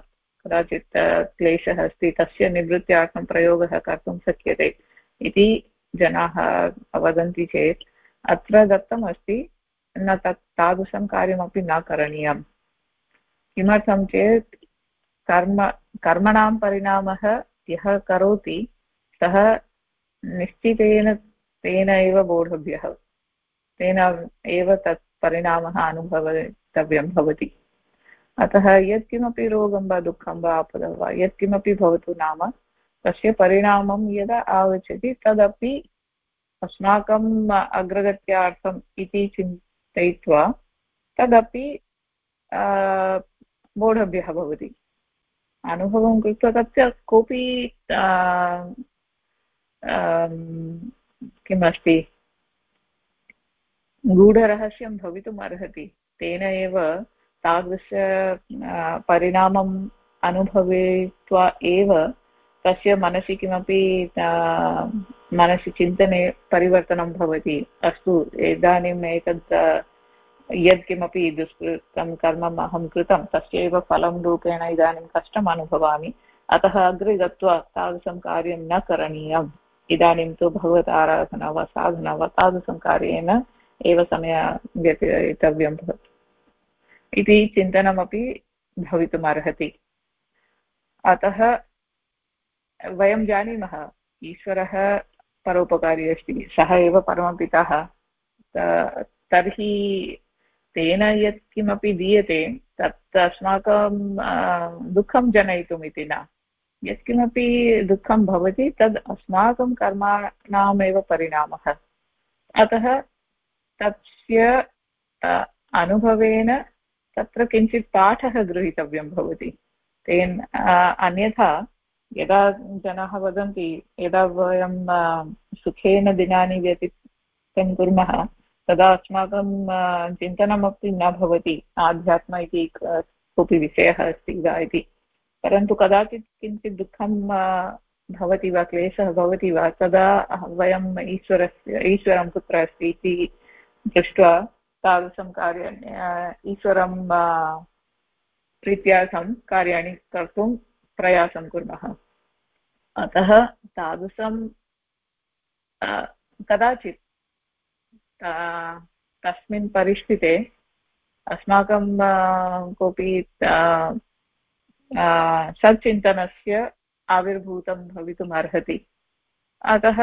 कदाचित् क्लेशः अस्ति, तस्य निवृत्त्यार्थं प्रयोगः कर्तुं शक्यते इति जनाः वदन्ति चेत् अत्र दत्तमस्ति, न तत् तादृशं कार्यमपि न करणीयं किमर्थं चेत् कर्म, कर्मणां परिणामः यः करोति, सः निश्चितेन, तेन एव बोढव्यः तेन एव तत् परिणामः अनुभवितव्यं भवति। अतः यत्किमपि रोगं वा दुःखं वा आपदं वा यत्किमपि भवतु नाम, तस्य परिणामं यदा आगच्छति तदपि अस्माकम् अग्रगत्यार्थम् इति चिन्तयित्वा तदपि बोढव्यः भवति। अनुभवं कृत्वा तस्य कोऽपि किम् अस्ति गूढरहस्यं भवितुम् अर्हति तेन एव तादृश परिणामम् अनुभवित्वा एव तस्य मनसि किमपि मनसि चिन्तने परिवर्तनं भवति। अस्तु, इदानीम् एतत् यत्किमपि दुष्कृतं कर्मम् अहं कृतं तस्य एव फलं रूपेण इदानीं कष्टम् अनुभवामि। अतः अग्रे गत्वा तादृशं कार्यं न करणीयम्। इदानीं तु भगवताराधना वा साधना वा तादृशं कार्येन एव समय व्यतीतव्यं भवति। इति चिन्तनमपि भवितुमर्हति। अतः वयं जानीमः, ईश्वरः परोपकारी अस्ति, सः एव परमपितः। तर्हि तेन यत् किमपि दीयते, तत् अस्माकं दुःखं जनयितुम् इति न। यत्किमपि दुःखं भवति, तद् अस्माकं कर्माणामेव परिणामः। अतः तस्य अनुभवेन तत्र किञ्चित् पाठः गृहीतव्यं भवति। तेन अन्यथा यदा जनाः वदन्ति, यदा वयं सुखेन दिनानि व्यतीतं कुर्मः, तदा अस्माकं चिन्तनमपि न भवति, आध्यात्म इति कोऽपि विषयः अस्ति वा इति। परन्तु कदाचित् किञ्चित् दुःखं भवति वा, क्लेशः भवति वा, तदा वयम् ईश्वरस्य, ईश्वरं कुत्र अस्ति इति दृष्ट्वा तादृशं कार्याणि ईश्वरं प्रीत्यार्थं कार्याणि कर्तुं प्रयासं कुर्मः। अतः तादृशं कदाचित् तस्मिन् परिस्थिते अस्माकं कोऽपि सच्चिन्तनस्य आविर्भूतं भवितुम् अर्हति अतः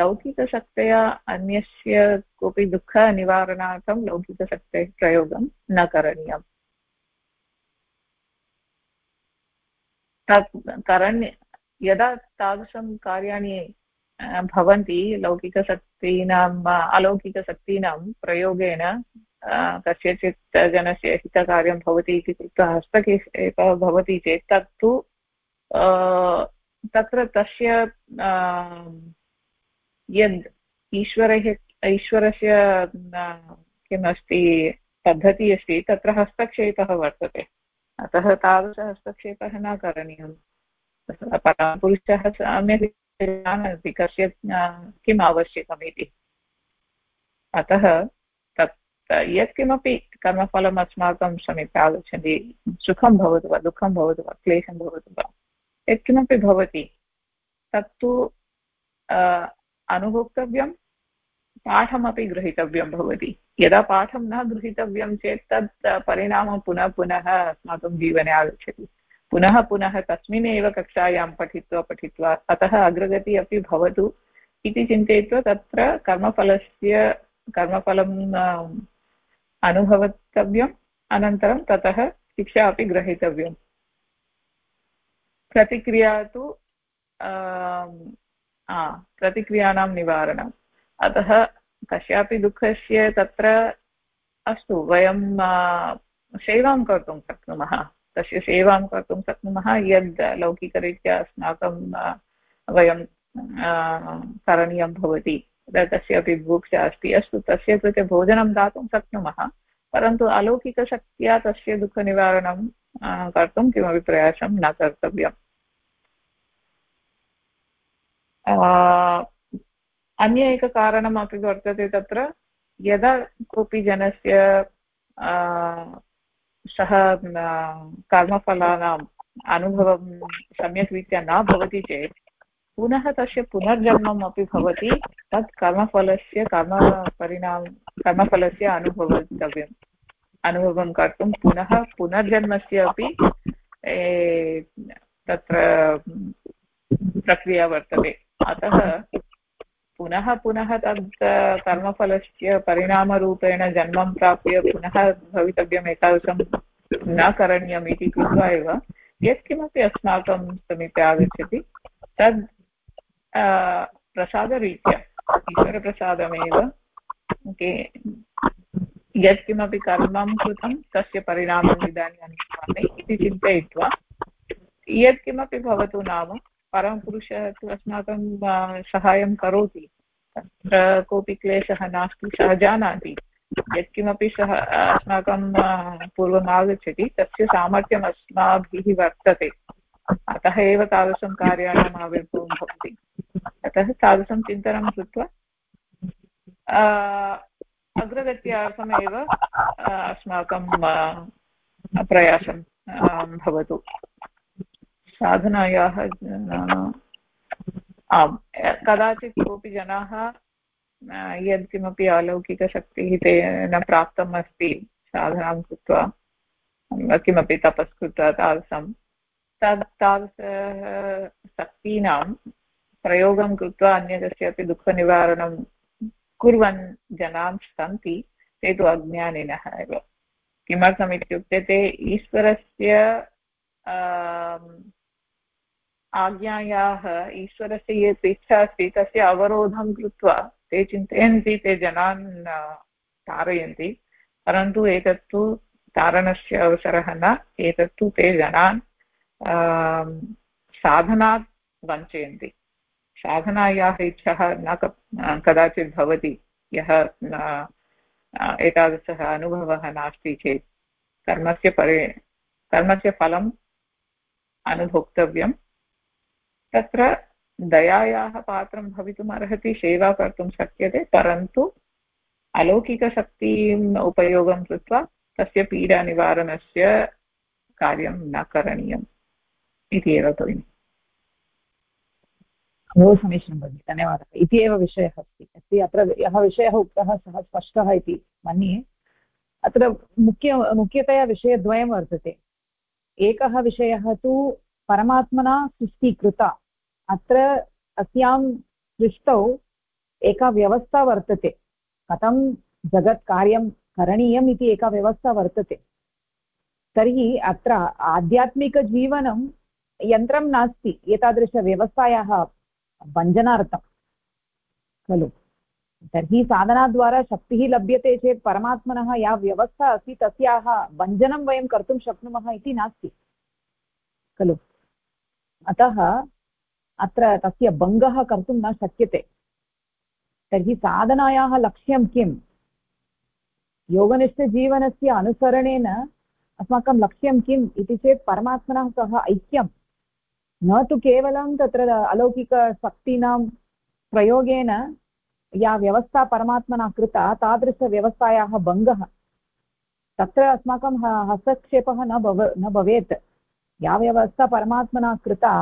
लौकिकशक्तया अन्यस्य कोऽपि दुःखनिवारणार्थं लौकिकशक्तेः प्रयोगं न करणीयम्। करण्य यदा तादृशं कार्याणि भवन्ति लौकिकशक्तीनाम् अलौकिकशक्तीनां प्रयोगेन कस्यचित् जनस्य हितकार्यं भवति इति कृत्वा हस्तक्षेपः भवति चेत् तत्तु तत्र तस्य यद् ईश्वरः, ईश्वरस्य किम् अस्ति, पद्धतिः अस्ति, तत्र हस्तक्षेपः वर्तते। अतः तादृशहस्तक्षेपः न करणीयं पुरुषः सम्यक् जानाति कस्य किम् आवश्यकम् इति। अतः तत्, यत्किमपि कर्मफलम् अस्माकं समीपे आगच्छति, सुखं भवतु वा, दुःखं भवतु वा, क्लेशं भवतु वा यत्किमपि भवति, तत्तु अनुभोक्तव्यं, पाठमपि गृहीतव्यं भवति। यदा पाठं न गृहीतव्यं चेत् तत् परिणामं पुनः पुनः अस्माकं जीवने आगच्छति। पुनः पुनः तस्मिन् एव कक्षायां पठित्वा पठित्वा अतः अग्रगतिः अपि भवतु इति चिन्तयित्वा तत्र कर्मफलस्य, कर्मफलम् अनुभवतव्यम्, अनन्तरं ततः शिक्षा अपि ग्रहीतव्यम् प्रतिक्रिया तु प्रतिक्रियाणां निवारणम्। अतः कस्यापि दुःखस्य तत्र अस्तु, वयं सेवां कर्तुं शक्नुमः। तस्य सेवां कर्तुं शक्नुमः, यद् लौकिकरीत्या अस्माकं वयं करणीयं भवति। तस्यापि बुभुक्षा अस्ति, अस्तु, तस्य कृते भोजनं दातुं शक्नुमः। परन्तु अलौकिकशक्त्या तस्य दुःखनिवारणं कर्तुं किमपि प्रयासं न कर्तव्यम् अन्य एककारणमपि वर्तते तत्र यदा कोऽपि जनस्य सः कर्मफलानाम् अनुभवं सम्यक् रीत्या न भवति चेत् पुनः तस्य पुनर्जन्मम् अपि भवति तत् कर्मफलस्य कर्मपरिणाम कर्मफलस्य अनुभवतव्यम् अनुभवं कर्तुं पुनः पुनर्जन्मस्य अपि तत्र प्रक्रिया वर्तते। अतः पुनः पुनः तद्, कर्मफलस्य परिणामरूपेण जन्मं प्राप्य पुनः भवितव्यम् एतादृशं न करणीयम् इति कृत्वा एव यत्किमपि अस्माकं समीपे आगच्छति। तद् प्रसादरीत्या, ईश्वरप्रसादमेव यत्किमपि कर्मं कृतं, तस्य परिणामम् इदानीम् अनुष्ठामि इति चिन्तयित्वा, यत्किमपि भवतु नाम, परमपुरुषः तु अस्माकं सहायं करोति, तत्र कोऽपि क्लेशः नास्ति, सः जानाति, यत्किमपि सः अस्माकं पूर्वम् आगच्छति तस्य सामर्थ्यम् अस्माभिः वर्तते, अतः एव तादृशं कार्याणाम् आविर्भवं भवति, अतः तादृशं चिन्तनं कृत्वा अग्रगत्यार्थमेव अस्माकं प्रयासं भवतु। साधनायाः आम् कदाचित् कोऽपि जनाः यत्किमपि अलौकिकशक्तिः तेन प्राप्तम् अस्ति, साधनां कृत्वा, किमपि तपस् कृत्वा तादृशं, तद् तादृशशक्तीनां प्रयोगं कृत्वा अन्यकस्यापि दुःखनिवारणं कुर्वन् जनाः सन्ति, ते तु अज्ञानिनः एव। किमर्थम् इत्युक्ते ते ईश्वरस्य आज्ञायाः, ईश्वरस्य यत् इच्छा अस्ति, तस्य अवरोधं कृत्वा ते चिन्तयन्ति, ते जनान् तारयन्ति, परन्तु एतत्तु तारणस्य अवसरः न एतत्तु ते जनान् साधनात् वञ्चयन्ति। साधनायाः इच्छः न कदाचित् भवति। यः एतादृशः अनुभवः नास्ति चेत् कर्मस्य परि, कर्मस्य फलम् अनुभोक्तव्यं तत्र दयायाः पात्रं भवितुम् अर्हति, सेवा कर्तुं शक्यते, परन्तु अलौकिकशक्तिम् उपयोगं कृत्वा तस्य पीडानिवारणस्य कार्यं न करणीयम् इति एव भगिनि। बहु समीचीनं भगिनि धन्यवादः। इति एव विषयः अस्ति। अस्ति, अत्र यः विषयः उक्तः सः स्पष्टः इति मन्ये। अत्र मुख्य, मुख्यतया विषयद्वयं वर्तते। एकः विषयः तु परमात्मना सृष्टिकृता। अत्र अस्यां सृष्टौ एका व्यवस्था वर्तते। कथं जगत् कार्यं करणीयम् इति एका व्यवस्था वर्तते। तर्हि अत्र आध्यात्मिकजीवनं यन्त्रं नास्ति। एतादृशव्यवस्थायाः भञ्जनार्थं खलु। तर्हि साधनाद्वारा शक्तिः लभ्यते चेत् परमात्मनः या व्यवस्था अस्ति, तस्याः भञ्जनं वयं कर्तुं शक्नुमः इति नास्ति। खलु। अतः अत्र तस्य भङ्गः कर्तुं न शक्यते। तर्हि साधनायाः लक्ष्यं किम्? योगनिष्ठजीवनस्य अनुसरणेन अस्माकं लक्ष्यं किम् इति चेत् परमात्मनः सह ऐक्यं न तु केवलं तत्र अलौकिकशक्तीनां प्रयोगेन या व्यवस्था परमात्मना कृता तादृशव्यवस्थायाः भङ्गः, तत्र अस्माकं हस्तक्षेपः न भव, न भवेत्। या व्यवस्था परमात्मना कृता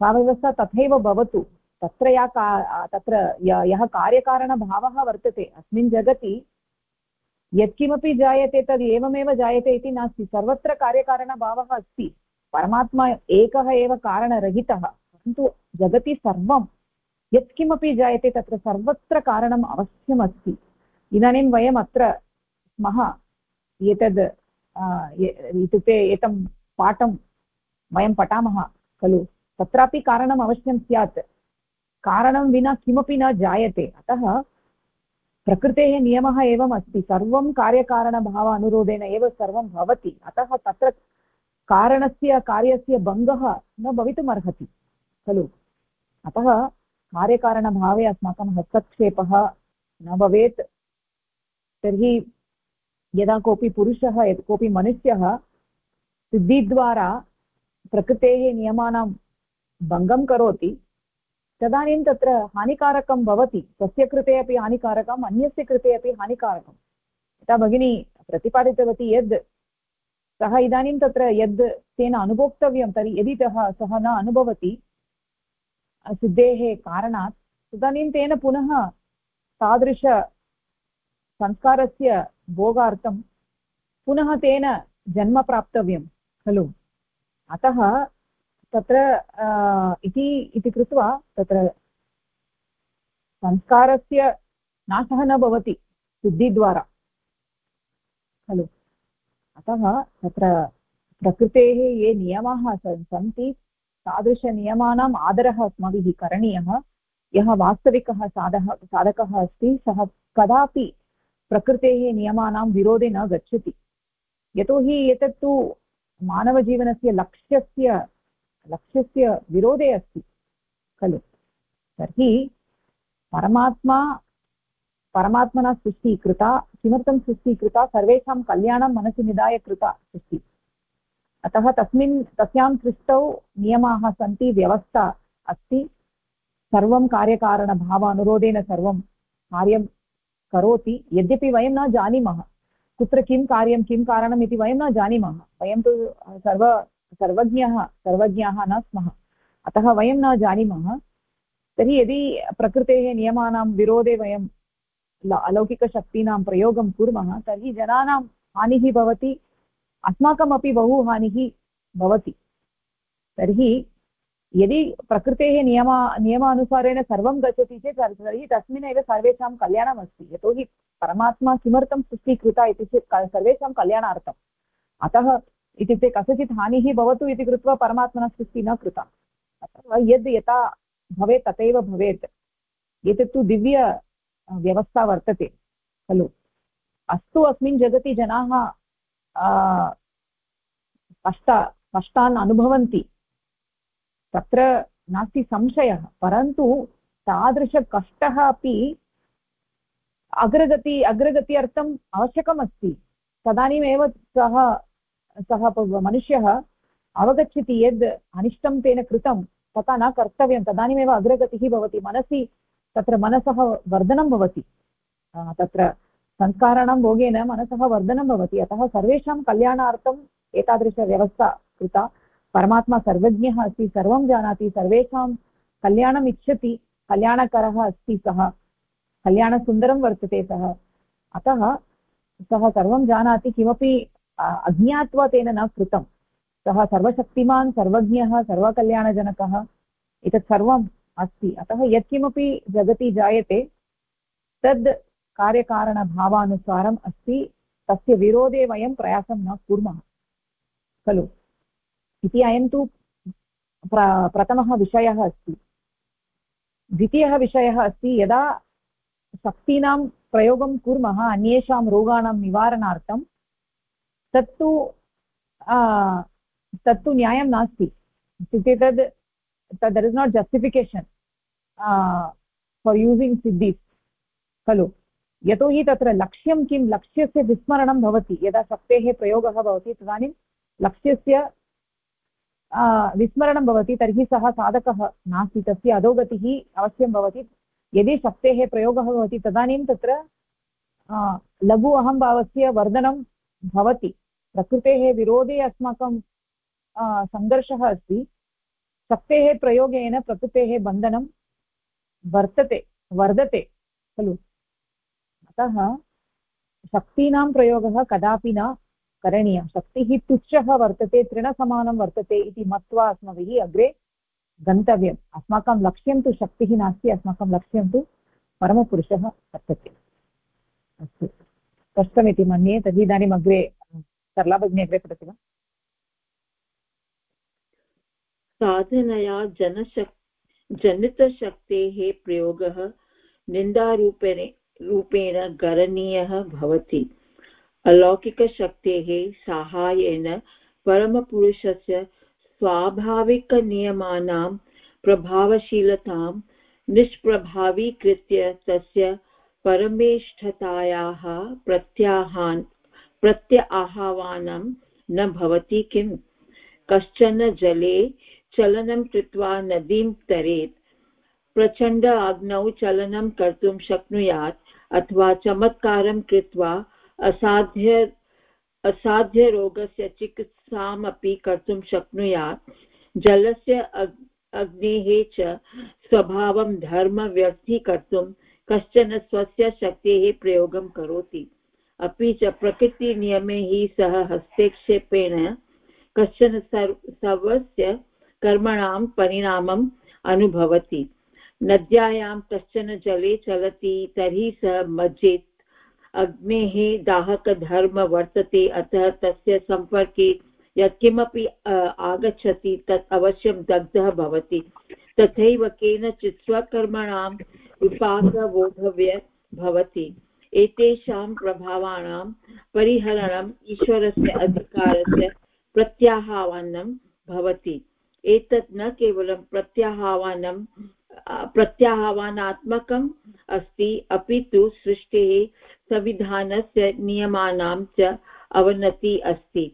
सा व्यवस्था तथैव भवतु। तत्र या का, तत्र यः कार्यकारणभावः वर्तते अस्मिन् जगति, यत्किमपि जायते तद् एवमेव जायते इति नास्ति। सर्वत्र कार्यकारणभावः अस्ति। परमात्मा एकः एव कारणरहितः, परन्तु जगति सर्वं, यत्किमपि जायते तत्र सर्वत्र कारणम् अवश्यमस्ति। इदानीं वयम् अत्र स्मः, एतद् इत्युक्ते एतं पाठं वयं पठामः खलु, तत्रापि कारणम् अवश्यं स्यात्। कारणं विना किमपि न जायते। अतः प्रकृतेः नियमः एवम् अस्ति सर्वं कार्यकारणभाव अनुरोधेन एव सर्वं भवति। अतः तत्र कारणस्य, कार्यस्य भङ्गः न भवितुमर्हति, खलु? अतः कार्यकारणभावे अस्माकं हस्तक्षेपः न भवेत्। तर्हि यदा कोऽपि पुरुषः, यत् कोऽपि मनुष्यः सिद्धिद्वारा प्रकृतेः नियमानां भङ्गं करोति, तदानीं तत्र हानिकारकं भवति। स्वस्य कृते अपि हानिकारकम्, अन्यस्य कृते अपि हानिकारकं यथा भगिनी प्रतिपादितवती यद् सः इदानीं तत्र यद् तेन अनुभोक्तव्यं तर्हि यदि सः न अनुभवति सिद्धेः कारणात्, तदानीं तेन पुनः तादृशसंस्कारस्य भोगार्थं पुनः तेन जन्म प्राप्तव्यं, खलु? अतः तत्र इति इति कृत्वा तत्र संस्कारस्य नाशः न भवति सिद्धिद्वारा, खलु? अतः तत्र प्रकृतेः ये नियमाः सन्ति, तादृशनियमानाम् आदरः अस्माभिः करणीयः। यः वास्तविकः साधः, साधकः अस्ति, सः कदापि प्रकृतेः नियमानां विरोधे न गच्छति। यतोहि एतत्तु मानवजीवनस्य लक्ष्यस्य लक्ष्यस्य विरोधे अस्ति, खलु। तर्हि परमात्मा परमात्मना सृष्टिः कृता किमर्थं सृष्टिः कृता सर्वेषां कल्याणं मनसि निधाय कृता सृष्टिः। अतः तस्मिन्, तस्यां सृष्टौ नियमाः सन्ति, व्यवस्था अस्ति। सर्वं कार्यकारणभावानुरोधेन सर्वं कार्यं करोति। यद्यपि वयं न जानीमः, कुत्र किं कार्यं, किं कारणम् इति वयं न जानीमः। वयं तु सर्व, सर्वज्ञः, सर्वज्ञाः न स्मः। अतः वयं न जानीमः। तर्हि यदि प्रकृतेः नियमानां विरोधे वयं अलौकिकशक्तीनां प्रयोगं कुर्मः, तर्हि जनानां हानिः भवति, अस्माकमपि बहु हानिः भवति। तर्हि यदि प्रकृतेः नियमा, नियमानुसारेण सर्वं गच्छति चेत् तर्हि तस्मिन्नेव सर्वेषां कल्याणमस्ति। यतोहि परमात्मा किमर्थं सृष्टिकृता इति चेत् सर्वेषां कल्याणार्थम्। अतः इत्युक्ते कस्यचित् हानिः भवतु इति कृत्वा परमात्मना सृष्टिः न कृता। अतः यद् यथा भवेत्, तथैव भवेत्। एतत्तु दिव्यव्यवस्था वर्तते, खलु? अस्तु अस्मिन् जगति जनाः कष्ट, कष्टान् अनुभवन्ति। तत्र नास्ति संशयः, परन्तु तादृशकष्टः अपि अग्रगति, अग्रगत्यर्थम् आवश्यकमस्ति। तदानीमेव सः सः मनुष्यः अवगच्छति यद् अनिष्टं तेन कृतं, तथा न कर्तव्यं। तदानीमेव अग्रगतिः भवति। मनसि तत्र मनसः वर्धनं भवति। तत्र संस्काराणां भोगेन मनसः वर्धनं भवति। अतः सर्वेषां कल्याणार्थम् एतादृशव्यवस्था कृता। परमात्मा सर्वज्ञः अस्ति, सर्वं जानाति, सर्वेषां कल्याणम् इच्छति, कल्याणकरः अस्ति सः, कल्याणसुन्दरं वर्तते सः। अतः सः सर्वं जानाति, किमपि अज्ञात्वा तेन न कृतं। सः सर्वशक्तिमान्, सर्वज्ञः, सर्वकल्याणजनकः, एतत् सर्वम् अस्ति। अतः यत्किमपि जगति जायते, तद् कार्यकारणभावानुसारम् अस्ति। तस्य विरोधे वयं प्रयासं न कुर्मः। खलु? इति अयं तु प्र, प्रथमः विषयः अस्ति। द्वितीयः विषयः अस्ति, यदा शक्तीनां प्रयोगं कुर्मः, अन्येषां रोगाणां निवारणार्थं, तत्तु तत्तु न्यायं नास्ति। इत्युक्ते तद् तद् there is not justification for using siddhis खलु यतोहि तत्र लक्ष्यं किं लक्ष्यस्य विस्मरणं भवति यदा शक्तेः प्रयोगः भवति तदानीं लक्ष्यस्य विस्मरणं भवति तर्हि सः साधकः नास्ति तस्य अधोगतिः अवश्यं भवति यदि शक्तेः प्रयोगः भवति तदानीं तत्र लघु अहम्भावस्य वर्धनं भवति प्रकृतेः विरोधे अस्माकं सङ्घर्षः अस्ति शक्तेः प्रयोगेन प्रकृतेः बन्धनं वर्तते, वर्धते, खलु? अतः शक्तीनां प्रयोगः कदापि न करणीयं। शक्तिः तुच्छः वर्तते, तृणसमानं वर्तते इति मत्वा अस्माभिः अग्रे गन्तव्यम्। अस्माकं लक्ष्यं तु शक्तिः नास्ति, अस्माकं लक्ष्यं तु परमपुरुषः वर्तते। अस्तु। स्पष्टमिति मन्ये तर्हि इदानीम् अग्रे सरला भगिनी अग्रे पठति वा? साधनया जनशक्, जनितशक्तेः प्रयोगः निन्दारूपेण, रूपेण करणीयः भवति। अलौकिकशक्तेः साहाय्येन परमपुरुषस्य स्वाभाविकनियमानां प्रभावशीलतां निष्प्रभावीकृत्य तस्य परमेष्ठतायाः प्रत्याहान्, प्रत्याह्वानं न भवति किम्? कश्चन जले चलनं कृत्वा नदीं तरेत्। प्रचण्ड अग्नौ चलनं कर्तुं शक्नुयात् अथवा चमत्कारं कृत्वा असाध्य, असाध्यरोगस्य चिकित्सामपि कर्तुं शक्नुयात्। जलस्य अग्नेः च स्वभावं धर्म व्यर्थीकर्तुं कश्चन स्वस्य शक्तेः प्रयोगं करोति। अपि च प्रकृतिनियमैः सह हस्तक्षेपेण कश्चन सर्वस्य कर्मणां परिणामम् अनुभवति। नद्यायां कश्चन जले चलति, तर्हि सः मज्जेत्। अग्नेः दाहकधर्म वर्तते, अतः तस्य सम्पर्के यत्किमपि आगच्छति, तत् अवश्यं दग्धः भवति। तथैव केनचित् स्वकर्मणां विपाकबोधव्य भवति। एतेषां प्रभावाणां परिहरणम् ईश्वरस्य अधिकारस्य प्रत्याह्वानं भवति। एतत् न केवलं प्रत्याह्वानं प्रत्याह्वानात्मकम् अस्ति, अपि तु सृष्टेः संविधानस्य नियमानां च अवनति अस्ति।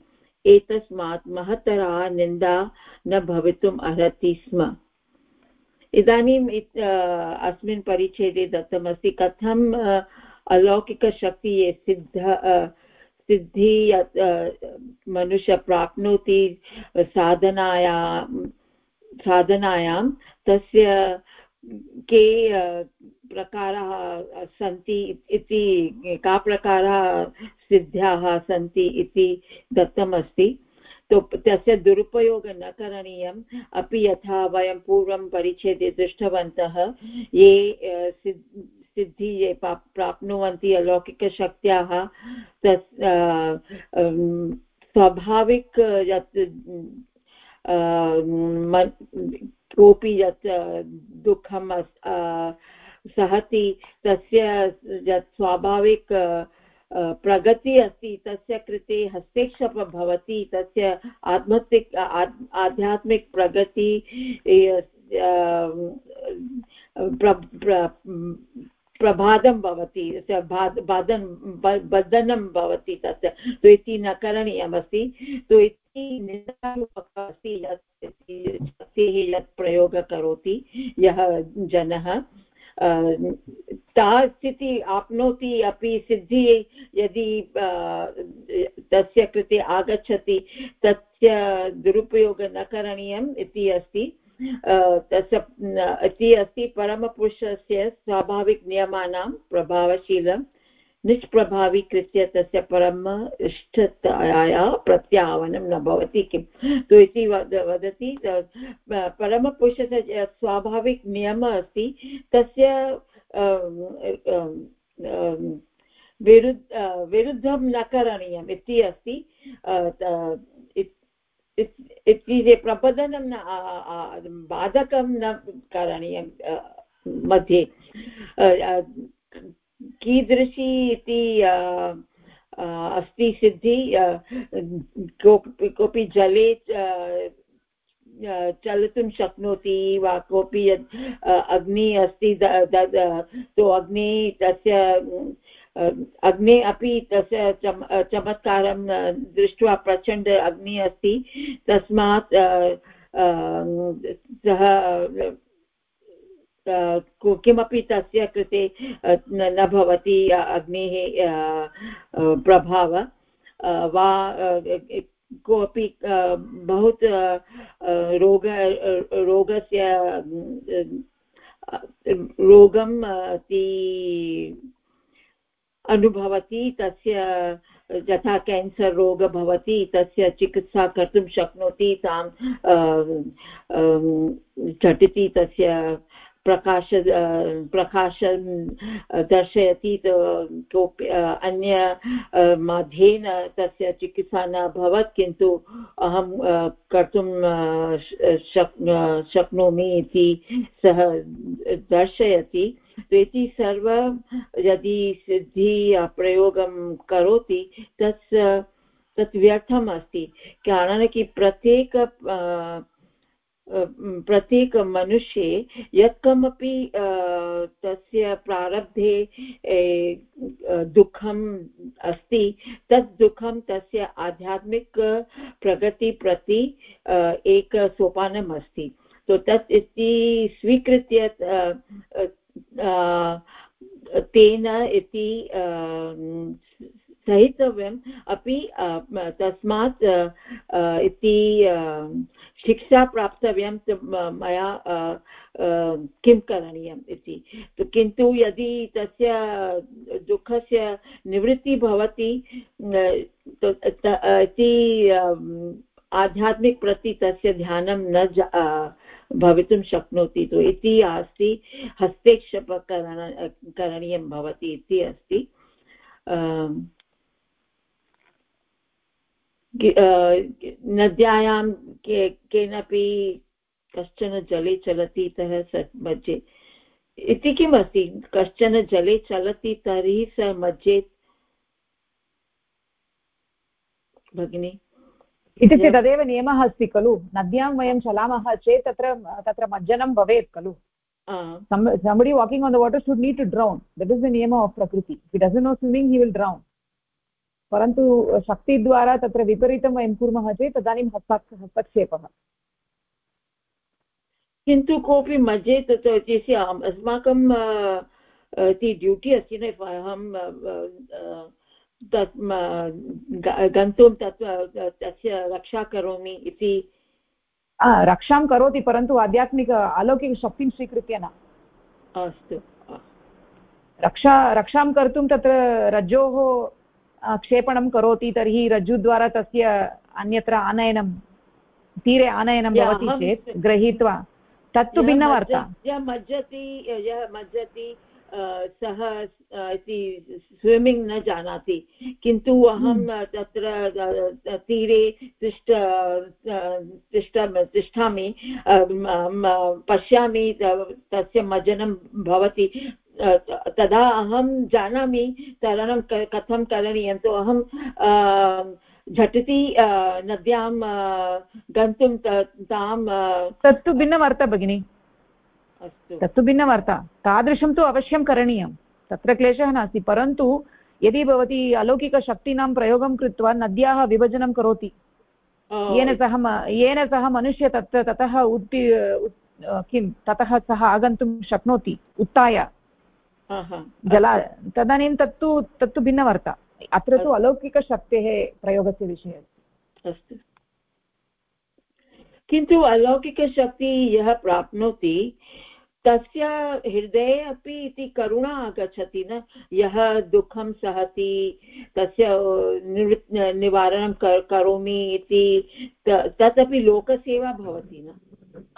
एतस्मात् महतरा निन्दा न भवितुम् अर्हति स्म। इदानीम् अस्मिन् परिच्छेदे दत्तमस्ति, कथम् अलौकिकशक्ति सिद्ध सिद्धि मनुष्य प्राप्नोति साधनायां साधनायां, तस्य के प्रकाराः सन्ति इति, का प्रकाराः सिद्ध्याः सन्ति इति दत्तमस्ति। तो तस्य दुरुपयोगः न करणीयम्। अपि यथा वयं पूर्वं परिच्छेदे दृष्टवन्तः, ये सिद्धि ये प्राप्नुवन्ति अलौकिकशक्त्याः। तस् स्वाभाविक यत् कोऽपि यत् दुःखं सहति, तस्य यत् स्वाभाविक प्रगति अस्ति, तस्य कृते हस्तक्षेपः भवति, तस्य आत्मत्मिक आध्यात्मिक प्रगति प्रभादं भवति बाधन बन्धनं भवति तत् तु इति न करणीयमस्ति। तु इति अस्ति यत् यत् प्रयोगः करोति यः जनः। ता स्थितिः आप्नोति अपि सिद्धिः यदि तस्य कृते आगच्छति, तस्य दुरुपयोगः न करणीयम् इति अस्ति। तस्य इति अस्ति परमपुरुषस्य स्वाभाविकनियमानां प्रभावशीलं निष्प्रभावीकृत्य तस्य परम इष्टताया प्रत्याह्वानं न भवति किं? तु इति वदति परमपुरुषस्य स्वाभाविकनियमः अस्ति, तस्य विरुद्ध विरुद्धं न करणीयम् इति अस्ति इत्युक्ते प्रबोधनं बाधकं न करणीयं मध्ये कीदृशी इति अस्ति सिद्धि कोऽपि जले चलितुं शक्नोति वा कोऽपि यत् अग्निः अस्ति तो अग्निः तस्य अग्ने अपि तस्य चम चमत्कारं दृष्ट्वा प्रचण्ड अग्निः अस्ति। तस्मात् सः किमपि तस्य कृते न भवति अग्नेः प्रभाव। वा कोऽपि बहुत रोग रोगस्य रोगं अनुभवति, तस्य यथा केन्सर् रोगः भवति, तस्य चिकित्सा कर्तुं शक्नोति तां झटिति तस्य प्रकाश प्रकाशं दर्शयति कोऽपि अन्य माध्येन तस्य चिकित्सा न अभवत्, किन्तु अहं कर्तुं शक् शक्नोमि इति सः दर्शयति। इति सर्व यदि सिद्धि प्रयोगं करोति तत् तत् व्यर्थम् अस्ति कारणं कि प्रत्येक प्रत्येकमनुष्ये यत्कमपि तस्य प्रारब्धे दुःखम् अस्ति तत् दुःखं तस्य आध्यात्मिक प्रगति प्रति एक सोपानम् अस्ति तो तत् इति स्वीकृत्य तेन इति सहितव्यम्। अपि तस्मात् इति शिक्षा प्राप्तव्यं मया किं करणीयम् इति। किन्तु यदि तस्य दुःखस्य निवृत्तिः भवति इति आध्यात्मिक प्रति तस्य ध्यानं न भवितुं शक्नोति तु इति अस्ति हस्तेक्षेपकरण, करणीयं भवति इति अस्ति। नद्यायां के, केनापि कश्चन जले चलति तः स मध्ये। इति किम् अस्ति कश्चन जले चलति तर्हि स मज्जेत् भगिनि? इत्युक्ते तदेव नियमः अस्ति खलु। नद्यां वयं चलामः चेत् तत्र तत्र मज्जनं भवेत् खलु। Somebody walking on the water should need to drown. That is the niyama of prakriti. If he doesn't know swimming he will drown. परन्तु शक्तिद्वारा तत्र विपरीतं वयं कुर्मः चेत् तदानीं हस्ताक्ष हस्तक्षेपः। किन्तु कोऽपि मध्ये तत् अस्माकं ड्यूटि अस्ति न अहं गन्तुं तत् तस्य रक्षा करोमि इति। रक्षां करोति परन्तु आध्यात्मिक अलौकिकशक्तिं स्वीकृत्य न। अस्तु। रक्षा रक्षां कर्तुं तत्र रज्जोः क्षेपणं करोति तर्हि रज्जुद्वारा तस्य अन्यत्र आनयनं तीरे आनयनं भवति चेत् गृहीत्वा तत्तु भिन्नवार्ता। यः मज्जति यः मज्जति सः इति स्विमिङ्ग् न जानाति। किन्तु अहं हम्म। तत्र तीरे तिष्ठ तिष्ठ तिष्ठामि। पश्यामि तस्य मज्जनं भवति। तदा अहं जानामि तरणं कथं करणीयं। तु अहं झटिति नद्यां गन्तुं तां तत्तु भिन्नवार्ता भगिनि। तत्तु भिन्नवार्ता। तादृशं तु अवश्यं करणीयं। तत्र क्लेशः नास्ति। परन्तु यदि भवती अलौकिकशक्तीनां प्रयोगं कृत्वा नद्याः विभजनं करोति येन सह येन सह मनुष्य तत्र ततः उत्पि किं? ततः सः आगन्तुं शक्नोति उत्थाय। जला तदानीं तत्तु तत्तु भिन्नवार्ता। अत्र तु अलौकिकशक्तेः प्रयोगस्य विषये अस्तु। किन्तु अलौकिकशक्ति यः प्राप्नोति तस्य हृदये अपि इति करुणा आगच्छति न? यः दुःखं सहति, तस्य निवारणं करोमि इति तदपि लोकसेवा भवति न?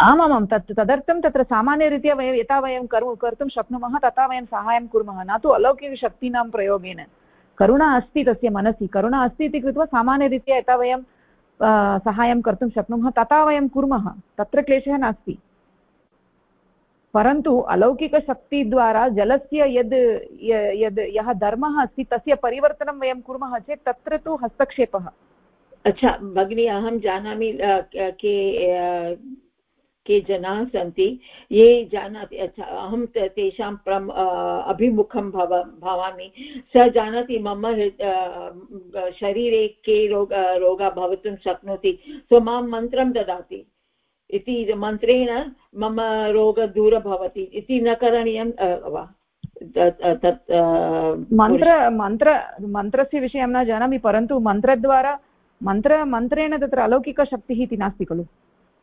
आमामां, तत्, तदर्थं तत्र सामान्यरीत्या वयं, यथा वयं कर्, कर्तुं शक्नुमः, तथा वयं साहाय्यं कुर्मः। न तु अलौकिकशक्तीनां प्रयोगेन। करुणा अस्ति तस्य मनसि। करुणा अस्ति इति कृत्वा सामान्यरीत्या यथा वयं सहायं कर्तुं शक्नुमः, तथा वयं कुर्मः। तत्र क्लेशः नास्ति। परन्तु अलौकिकशक्तिद्वारा जलस्य यद् यद् यः धर्मः अस्ति, तस्य परिवर्तनं वयं कुर्मः चेत् तत्र तु हस्तक्षेपः। अच्छा भगिनी, अहं जानामि के के जनाः सन्ति। ये जानाति अच्छा अहं तेषां प्रम् अभिमुखं भव, भवामि। सः जानाति मम शरीरे के रोग, रोगः भवितुं शक्नोति। सो माँ मन्त्रं ददाति। इति मन्त्रेण मम रोगः दूर भवति इति न करणीयं वा? तत् मन्त्र मन्त्र मन्त्रस्य विषयं न जानामि परन्तु मन्त्रद्वारा मन्त्र मन्त्रेण तत्र अलौकिकशक्तिः इति नास्ति खलु।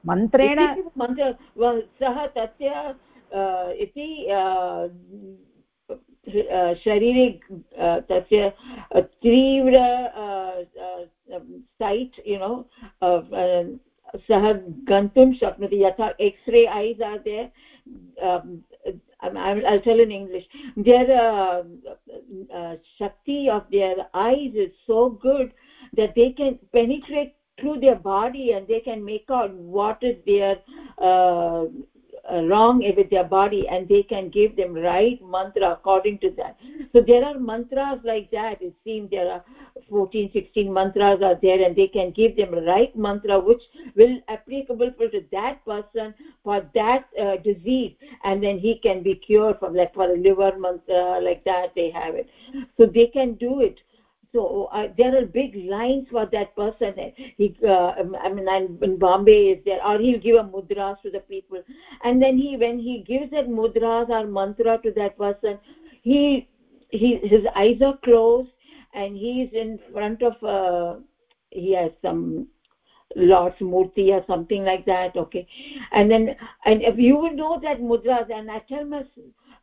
मन्त्रेण मन्त्र सः तस्य इति शरीरे तस्य तीव्र सैट् यु नो सः गन्तुं शक्नोति यथा X-ray ice are there I'll tell in English. Their uh, uh, shakti of their eyes is so good that they can penetrate through their body and they can make out what is their uh, wrong with their body and they can give them right mantra according to that. So there are mantras like that. It seems there are 14 16 mantras are there and they can give them right mantra which will applicable for that person for that uh, disease and then he can be cured from like for a liver mantra like that they have it. So they can do it so uh, there are big lines for that person. He uh, i mean in bombay is there or he'll give a mudras to the people. And then he when he gives that mudras or mantra to that person he he his eyes are closed and he's in front of uh, he has some lord's murti or something like that okay? And then and if you will know that mudras and i tell my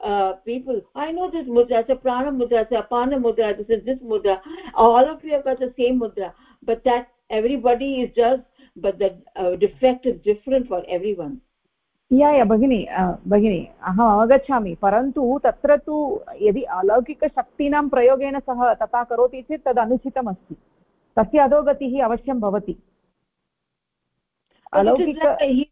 uh, people i know this mudra it's a prana mudra it's a apana mudra this is this mudra all of you have got the same mudra but that everybody is just but the uh, defect is different for everyone या या भगिनि भगिनि अहम् अवगच्छामि परन्तु तत्र तु यदि अलौकिकशक्तीनां प्रयोगेन सः तथा करोति चेत् तद् अनुचितमस्ति तस्य अधोगतिः अवश्यं भवति अलौकिक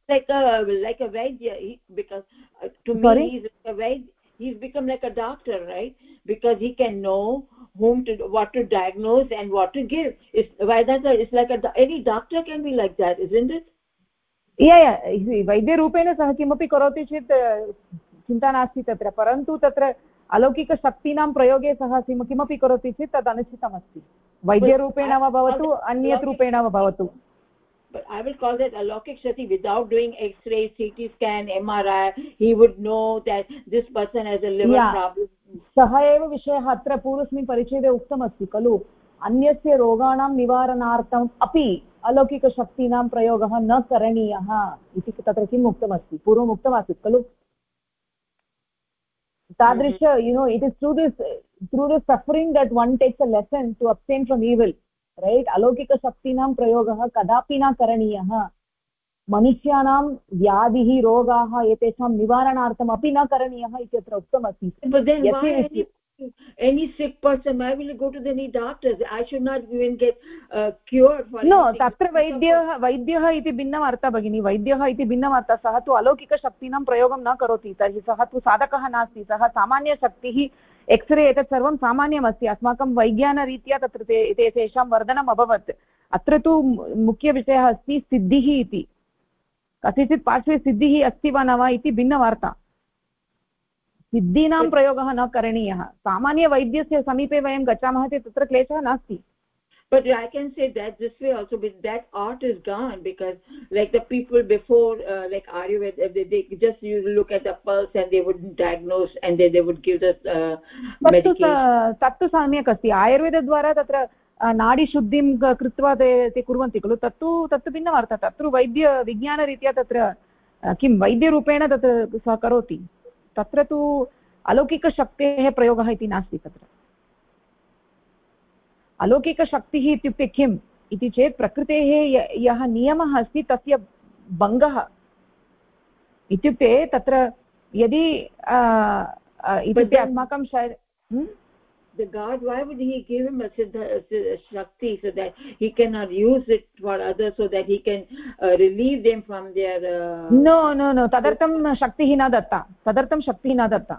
like a like a vaidya he, because uh, to Sorry? me he's like a vaidya he's become like a doctor right because he can know whom to what to diagnose and what to give it's why that's a, it's like a any doctor can be like that isn't it yeah या वैद्यरूपेण सः किमपि करोति चेत् चिन्ता नास्ति तत्र परन्तु तत्र अलौकिकशक्तीनां प्रयोगे सः किमपि करोति चेत् तद् अनुचितमस्ति वैद्यरूपेण वा भवतु अन्यत् रूपेण वा भवतु but i will call that alokik shakti without doing x-ray ct scan mri he would know that this person has a liver yeah. problem. सः एव विषयः अत्र पूर्वस्मिन् परिच्छेदे उक्तमस्ति खलु अन्यस्य रोगाणां निवारणार्थम् अपि अलौकिकशक्तीनां प्रयोगः न करणीयः इति तत्र किम् उक्तमस्ति पूर्वम् उक्तमासीत् खलु तादृश you know it is through this through this suffering that one takes a lesson to abstain from evil right अलौकिकशक्तीनां प्रयोगः कदापि न करणीयः। मनुष्याणां व्याधिः रोगाः एतेषां निवारणार्थम् अपि न करणीयः इत्यत्र उक्तमस्ति। Any sick person why will go to any doctors? I should not even get uh, cured for no तत्र वैद्यः वैद्यः इति भिन्नम् अर्थः भगिनी वैद्यः इति भिन्नम् अर्थः सः तु अलौकिकशक्तीनां प्रयोगं न करोति तर्हि सः तु साधकः नास्ति। सः सामान्यशक्तिः एक्स्रे एतत् सर्वं सामान्यमस्ति। अस्माकं वैज्ञानरीत्या तत्र ते तेषां वर्धनम् अभवत्। अत्र तु मुख्यविषयः अस्ति सिद्धिः इति। कस्यचित् पार्श्वे सिद्धिः अस्ति वा न वा इति भिन्नवार्ता। सिद्धीनां प्रयोगः न करणीयः। सामान्यवैद्यस्य समीपे वयं गच्छामः चेत् तत्र क्लेशः नास्ति। But i can say that this way also but that art is gone because like the people before uh, like ayurveda they, they just you look at the pulse and they would diagnose and they, they would give the uh, medication तत्तु सम्यक् अस्ति आयुर्वेदद्वारा तत्र नाडीशुद्धिं कृत्वा ते ते कुर्वन्ति खलु तत्तु तत्तु भिन्नमर्थः तत्र वैद्यविज्ञानरीत्या तत्र किं वैद्यरूपेण तत्र सः करोति तत्र तु अलौकिकशक्तेः प्रयोगः इति नास्ति तत्र अलौकिकशक्तिः इत्युक्ते किम् इति चेत् प्रकृतेः यः नियमः अस्ति तस्य भङ्गः इत्युक्ते तत्र यदि इत्युक्ते अस्माकं the god why would he give him a siddha a shakti so that he cannot use it for others so that he can uh, relieve them from their uh, no no no tadartam shaktiः न दत्ता तदर्थं शक्तिः न दत्ता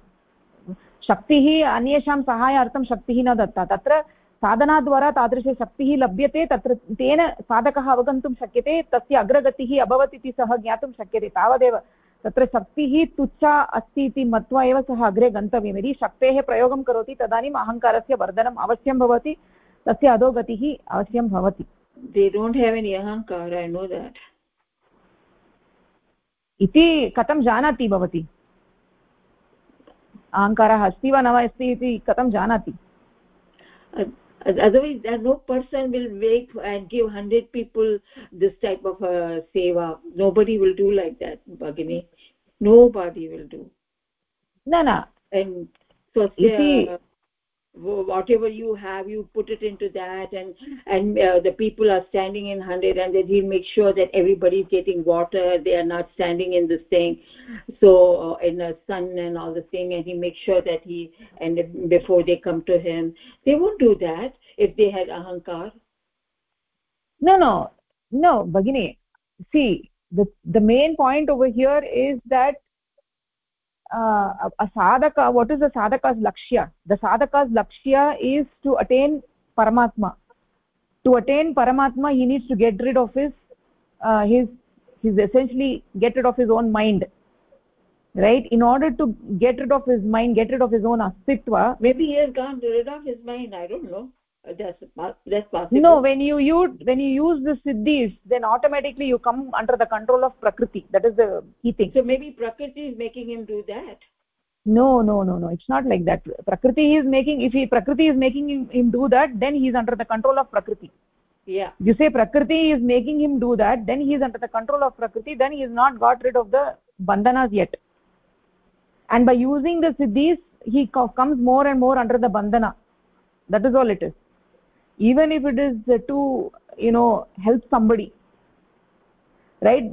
शक्तिः अन्येषां सहायार्थं शक्तिः न दत्ता तत्र साधनाद्वारा तादृशशक्तिः लभ्यते तत्र तेन साधकः अवगन्तुं शक्यते तस्य अग्रगतिः अभवत् इति सः ज्ञातुं शक्यते तावदेव। तत्र शक्तिः तुच्छा अस्ति इति मत्वा एव सः अग्रे गन्तव्यं यदि शक्तेः प्रयोगं करोति तदानीम् अहङ्कारस्य वर्धनम् अवश्यं भवति तस्य अधोगतिः अवश्यं भवति। इति कथं जानाति भवती? अहङ्कारः अस्ति वा न वा अस्ति इति कथं जानाति? Otherwise no person will wait and give 100 people this type of uh, seva nobody will do like that bagini nobody will do. No no. And so you see, whatever you have you put it into that and and uh, the people are standing in 100 and then he'll make sure that everybody's getting water they are not standing in this thing. So uh, in the sun and all the thing and he makes sure that he and before they come to him. They won't do that if they had ahankar. No no. No bagini see the the main point over here is that uh, a sadhaka what is the sadhaka's lakshya the sadhaka's lakshya is to attain paramatma to attain paramatma he needs to get rid of his uh, his his essentially get rid of his own mind. Right? In order to get rid of his mind get rid of his own astitva maybe he has gone rid of his mind. I don't know Uh, that's that's possible. No when you use when you use the siddhis then automatically you come under the control of prakriti. That is the key thing. So maybe prakriti is making him do that? No no no no. It's not like that. Prakriti is making if he prakriti is making him, him do that then he is under the control of prakriti. Yeah. You say prakriti is making him do that then he is under the control of prakriti then he has not got rid of the bandhanas yet. And by using the siddhis he comes more and more under the bandhana. That is all it is even if it is to you know help somebody right?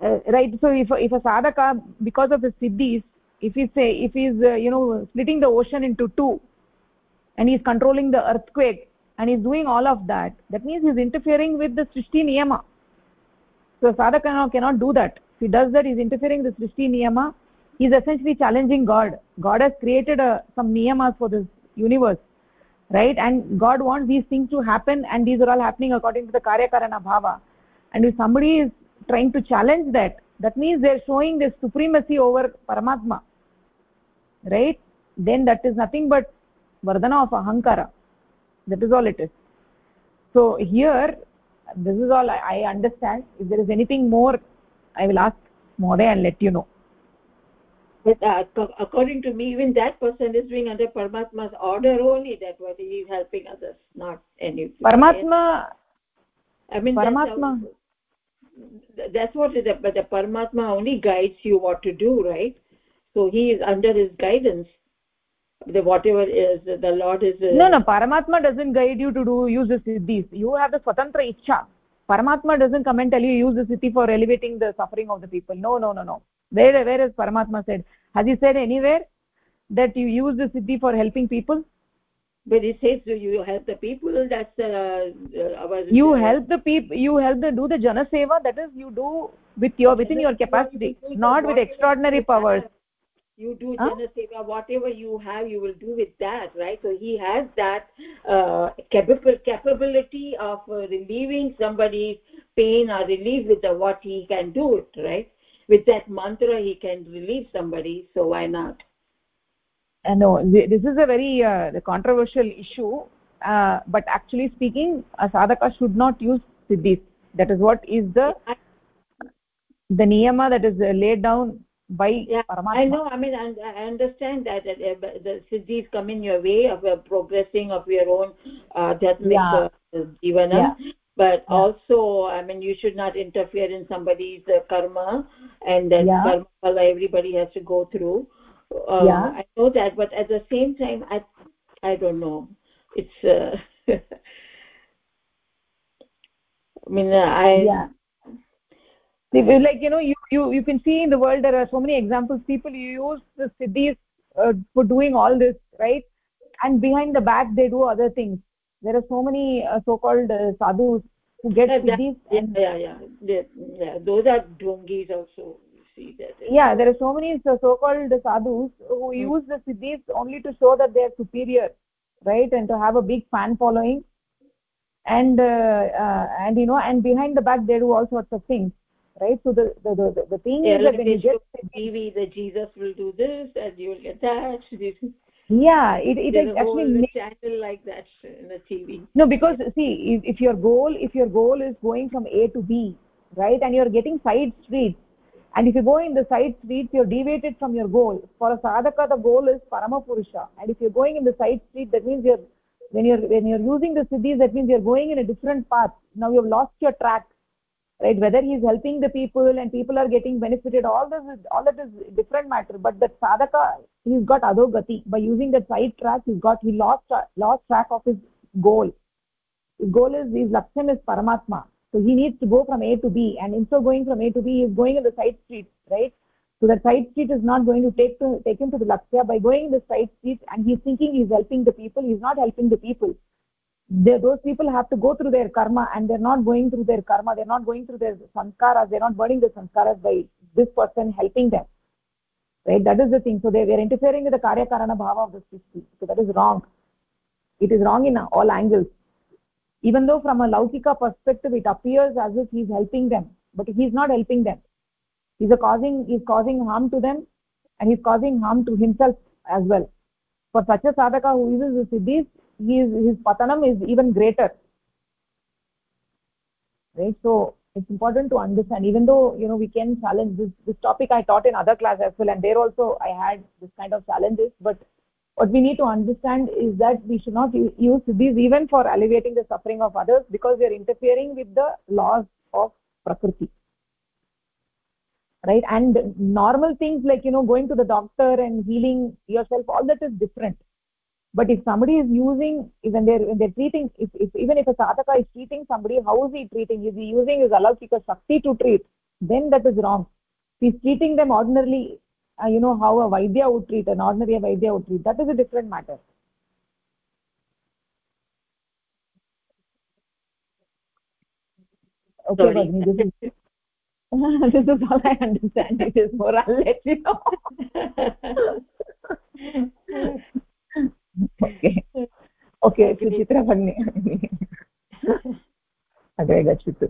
Uh, right so if if a sadhaka because of his siddhis if he say if he's uh, you know splitting the ocean into two and he's controlling the earthquake and he's doing all of that that means he's interfering with the srishti niyama. So sadhaka cannot, cannot do that. If he does that he's interfering with the srishti niyama. He's essentially challenging god. God has created a, uh, some niyamas for this universe right? And god wants these things to happen and these are all happening according to the karya karana bhava. And if somebody is trying to challenge that that means they're showing their supremacy over paramatma right? Then that is nothing but vardhana of ahankara. That is all it is. So here this is all I, I understand. If there is anything more i will ask mohoday and let you know but uh, according to me even that person is doing under paramatma's order only that what he is helping others not any paramatma i mean paramatma. that's, that's what is but the paramatma only guides you what to do right? So he is under his guidance. The whatever is the lord is uh, no no paramatma doesn't guide you to do use the siddhis. You have the swatantra ichha paramatma doesn't come and tell you use the siddhi for elevating the suffering of the people. No no no no where where has paramatma said? Has he said anywhere that you use the siddhi for helping people? But it says you help the people? That's uh, our you help the people you help the do the jana seva that is you do with your within your capacity not with extraordinary powers. You do huh? jana seva whatever you have you will do with that right? So he has that uh, capable capability of uh, relieving somebody's pain or relief with the, what he can do it right with that mantra he can relieve somebody so why not? Uh, no this is a very uh, controversial issue. Uh, but actually speaking a sadhaka should not use siddhis. That is what is the the niyama that is uh, laid down by yeah, Paramatma. i know. I mean i, understand that, that uh, the siddhis come in your way of uh, progressing of your own uh, dhatmic yeah. uh, jivanam. Yeah but yeah. also i mean you should not interfere in somebody's uh, karma and that yeah. karma everybody has to go through uh, yeah. i know that but at the same time i i don't know it's uh, *laughs* i mean uh, i yeah like you know you you you can see in the world there are so many examples people use the siddhis uh, for doing all this right and behind the back they do other things there are so many uh, so called uh, sadhus who get yeah, siddhis yeah, yeah, yeah. Yeah. Those are drongis also. You see that. Yeah, there are so many so called sadhus who mm. use the siddhis only to show that they are superior, right, and to have a big fan following. And uh, uh, and you know, and behind the back they do all sorts of things right so the the the, the thing yeah, is that when you get TV, the jesus will do this and you will get that *laughs* yeah it, it There's actually makes channel like that in the tv no because see if, if your goal if your goal is going from a to b right and you're getting side streets and if you go in the side streets you're deviated from your goal. For a sadhaka the goal is parama purusha and if you're going in the side street that means you're when you're when you're using the siddhis that means you're going in a different path. Now you've lost your track right? Whether he is helping the people and people are getting benefited all this is all that is different matter. But the sadhaka he's got adogati by using that side track he's got he lost uh, lost track of his goal. His goal is his laksham is paramatma. So he needs to go from a to b. And instead of going from a to b he is going in the side street right? So that side street is not going to take to take him to the lakshya. By going in the side street and he's thinking he's helping the people he's not helping the people they, those people have to go through their karma and they're not going through their karma. They're not going through their sanskaras. They're not burning the sanskaras by this person helping them. Right? That is the thing. So they were interfering with the karya karana bhava of the srishti so that is wrong. It is wrong in all angles. Even though from a laukika perspective it appears as if he's helping them but he's not helping them. He's causing he's causing harm to them and he's causing harm to himself as well for such a sadhaka who uses the siddhis his his patanam is even greater. Right? So it's important to understand even though you know we can challenge this this topic i taught in other class as well and there also i had this kind of challenges but what we need to understand is that we should not use these even for alleviating the suffering of others because we are interfering with the laws of prakriti right? And normal things like you know going to the doctor and healing yourself all that is different. But if somebody is using when they're when they're treating if, if even if a sadhaka is treating somebody how is he treating? Is he using his alaukika shakti to treat? Then that is wrong. If he's treating them ordinarily uh, you know how a vaidya would treat an ordinary vaidya would treat that is a different matter. Okay Sorry. Bhagini, this is *laughs* this is all i understand. It is more i'll let you know. Okay okay Suchitra भगिनी अग्रे गच्छतु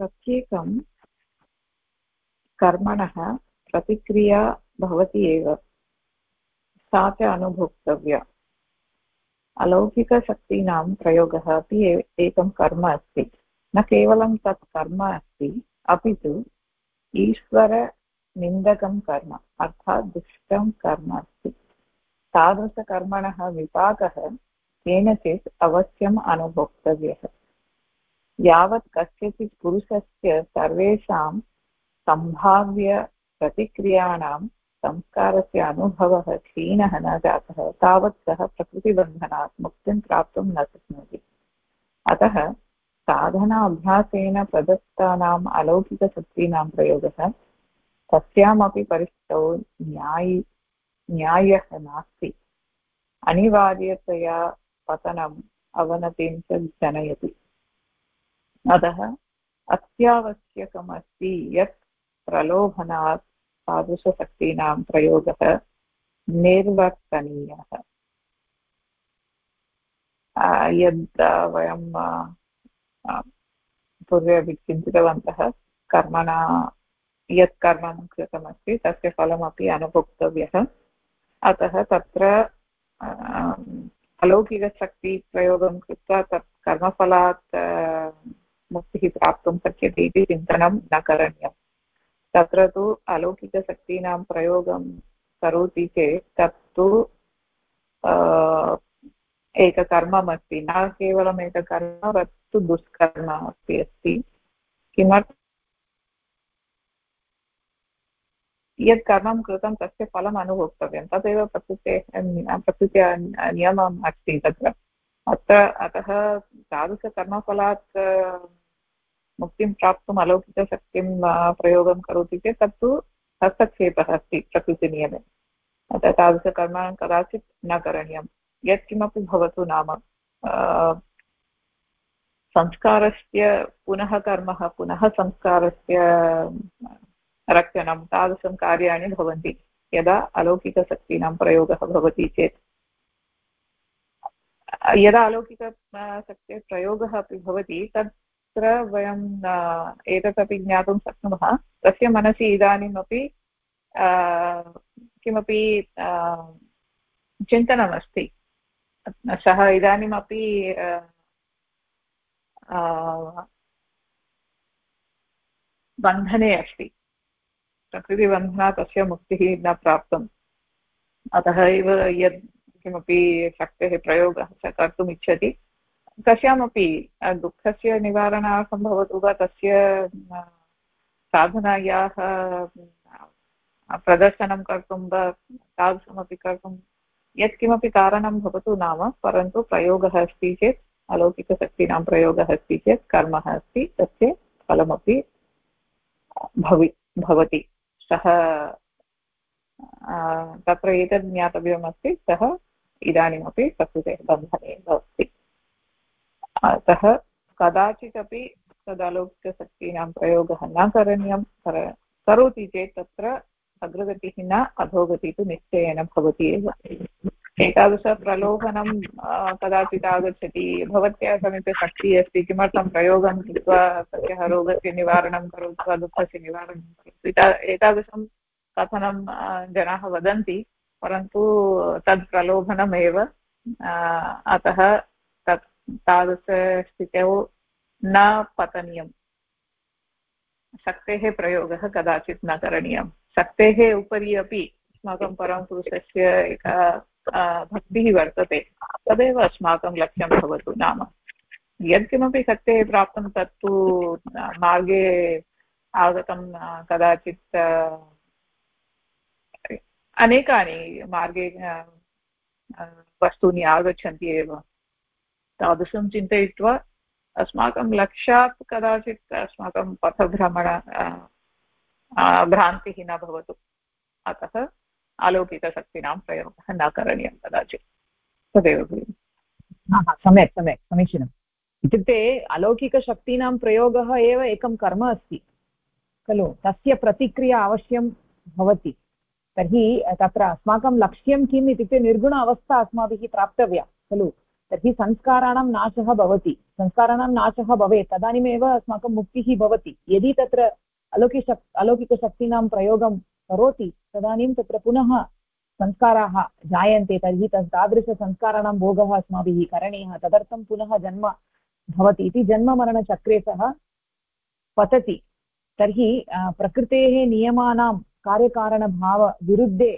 प्रत्येकं कर्मणः प्रतिक्रिया भवति एव सा च अनुभोक्तव्या अलौकिकशक्तीनां प्रयोगः अपि एकं कर्म अस्ति। न केवलं तत् कर्म अस्ति, अपि तु ईश्वरनिन्दकं कर्म, अर्थात् दुष्टं कर्म अस्ति। तादृशकर्मणः विपाकः केनचित् अवश्यम् अनुभोक्तव्यः। यावत् कस्यचित् पुरुषस्य सर्वेषां सम्भाव्यप्रतिक्रियाणां संस्कारस्य अनुभवः क्षीणः न जातः, तावत् सः प्रकृतिबन्धनात् मुक्तिं प्राप्तुं न शक्नोति। अतः साधनाभ्यासेन प्रदत्तानाम् अलौकिकशक्तीनां प्रयोगः कस्यामपि परिस्थितौ न्यायि, न्यायः नास्ति। अनिवार्यतया पतनम् अवनतिं च जनयति। अतः अत्यावश्यकमस्ति यत् प्रलोभनात् तादृशशक्तीनां प्रयोगः निर्वर्तनीयः। यद् वयं पूर्वे अपि चिन्तितवन्तः, कर्मणा, यत् कर्मं कृतमस्ति, तस्य फलमपि अनुभोक्तव्यः। अतः तत्र अलौकिकशक्तिप्रयोगं कृत्वा तत् कर्मफलात् मुक्तिः प्राप्तुं शक्यते इति चिन्तनं न करणीयं तत्र तु अलौकिकशक्तीनां प्रयोगं करोति चेत् तत्तु एककर्ममस्ति। न केवलम् एककर्म, तत्तु दुष्कर्म अपि अस्ति। किमर्थं यत् कर्मं कृतं, तस्य फलम् अनुभोक्तव्यं। तदेव प्रकृतेः प्रकृत्या नियमम् अस्ति तत्र। अत्र, अतः तादृशकर्मफलात् मुक्तिं प्राप्तुम् अलौकिकशक्तिं प्रयोगं करोति चेत् तत्तु हस्तक्षेपः अस्ति प्रकृतिनियमे अतः तादृशकर्म कदाचित् न करणीयं। यत्किमपि भवतु नाम संस्कारस्य, पुनः कर्म, पुनः संस्कारस्य रक्षणं तादृशं कार्याणि भवन्ति, यदा अलौकिकशक्तीनां प्रयोगः भवति चेत्। यदा अलौकिकशक्तेः प्रयोगः अपि भवति तत्र वयं एतदपि ज्ञातुं शक्नुमः। तस्य मनसि इदानीमपि किमपि चिन्तनमस्ति। सः इदानीमपि बन्धने अस्ति। प्रकृतिबन्धनात् तस्य मुक्तिः न प्राप्तम्। अतः एव यद् किमपि शक्तेः प्रयोगः स कर्तुम् इच्छति। कस्यामपि दुःखस्य निवारणार्थं भवतु वा, तस्य साधनायाः प्रदर्शनं कर्तुं वा, तादृशमपि कर्तुं यत्किमपि कारणं भवतु नाम, परन्तु प्रयोगः अस्ति चेत्, अलौकिकशक्तीनां प्रयोगः अस्ति चेत्, कर्म अस्ति, तस्य फलमपि भवि, भवति। सः तत्र एतद् ज्ञातव्यमस्ति, सः इदानीमपि प्रकृतेः बन्धने अस्ति अतः कदाचिदपि तदलौकिकशक्तीनां प्रयोगः न करणीयं, कर, करोति चेत् तत्र अग्रगतिः न, अधोगतिः तु निश्चयेन भवति एव। एतादृशप्रलोभनं कदाचित् आगच्छति। भवत्याः समीपे शक्तिः अस्ति, किमर्थं प्रयोगं कृत्वा तस्याः रोगस्य निवारणं करोतु वा, दुःखस्य निवारणं करोतु? एतादृशं कथनं जनाः वदन्ति, परन्तु तद् प्रलोभनमेव अतः तत् तादृशस्थितौ न पतनीयं शक्तेः प्रयोगः कदाचित् न करणीयं शक्तेः उपरि अपि अस्माकं परमपुरुषस्य एका भक्तिः वर्तते। तदेव अस्माकं लक्ष्यं भवतु नाम। यत्किमपि शक्तेः प्राप्तं तत्तु मार्गे आगतं कदाचित् अनेकानि मार्गे वस्तूनि आगच्छन्ति एव। तादृशं चिन्तयित्वा अस्माकं लक्ष्यात् कदाचित् अस्माकं पथभ्रमण भ्रान्तिः न भवतु। अतः अलौकिकशक्तीनां प्रयोगः न करणीयं कदाचित्। तदेव भगिनि। सम्यक् सम्यक् समीचीनम् इत्युक्ते अलौकिकशक्तीनां प्रयोगः एव एकं कर्म अस्ति, खलु? तस्य प्रतिक्रिया अवश्यं भवति। तर्हि तत्र अस्माकं लक्ष्यं किम् इत्युक्ते निर्गुण अवस्था अस्माभिः प्राप्तव्या, खलु? तर्हि संस्काराणां नाशः भवति। संस्काराणां नाशः भवेत्, तदानीमेव अस्माकं मुक्तिः भवति। यदि तत्र अलौकिक अलौकिकशक्तीनां प्रयोगं करोति, तदानीं तत्र पुनः संस्काराः जायन्ते, तर्हि तत् तादृशसंस्काराणां भोगः अस्माभिः करणीयः। तदर्थं पुनः जन्म भवति इति जन्ममरणचक्रे सः पतति। तर्हि प्रकृतेः नियमानां कार्यकारणभावविरुद्धे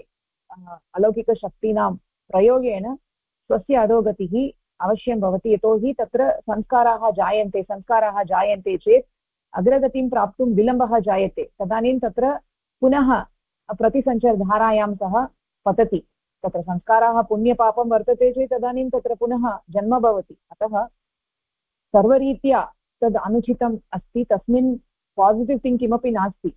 अलौकिकशक्तीनां प्रयोगेन स्वस्य अधोगतिः अवश्यं भवति। यतोहि तत्र संस्काराः जायन्ते संस्काराः जायन्ते चेत् अग्रगतिं प्राप्तुं विलम्बः जायते। तदानीं तत्र पुनः प्रतिसञ्चरधारायां सः पतति। तत्र संस्काराः पुण्यपापं वर्तते चेत् तदानीं तत्र पुनः जन्म भवति। अतः सर्वरीत्या तद् अनुचितम् अस्ति। तस्मिन् पासिटिव् थिङ्ग् किमपि नास्ति।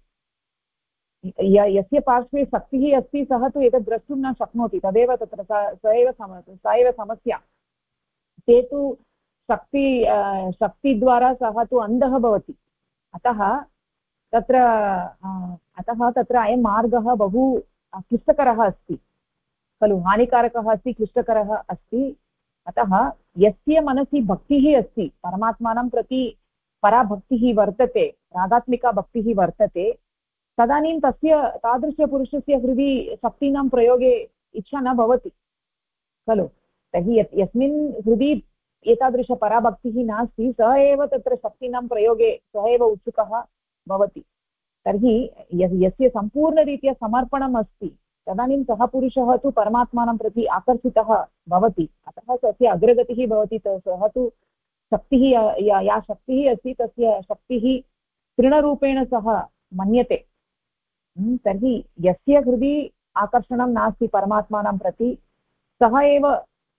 यस्य पार्श्वे शक्तिः अस्ति, सः तु एतत् द्रष्टुं न शक्नोति। तदेव तत्र स एव सम, सा एव समस्या। ते तु शक्ति शक्तिद्वारा सः तु अन्धः भवति। अतः तत्र अतः तत्र अयं मार्गः बहु क्लिष्टकरः अस्ति। खलु हानिकारकः अस्ति, क्लिष्टकरः अस्ति। अतः यस्य मनसि भक्तिः अस्ति, परमात्मानं प्रति पराभक्तिः वर्तते रागात्मिका भक्तिः वर्तते, तदानीं तस्य, तादृशपुरुषस्य हृदि शक्तीनां प्रयोगे इच्छा न भवति। खलु तर्हि यत् यस्मिन् हृदि एतादृशपराभक्तिः नास्ति सः एव तत्र शक्तीनां प्रयोगे सः एव उत्सुकः भवति। तर्हि यस्य सम्पूर्णरीत्या समर्पणम् अस्ति तदानीं सः पुरुषः तु परमात्मानं प्रति आकर्षितः भवति। अतः तस्य अग्रगतिः भवति सः तु शक्तिः या या शक्तिः अस्ति तस्य शक्तिः तृणरूपेण सः मन्यते। हम्म, तर्हि यस्य हृदि आकर्षणं नास्ति परमात्मानं प्रति सः एव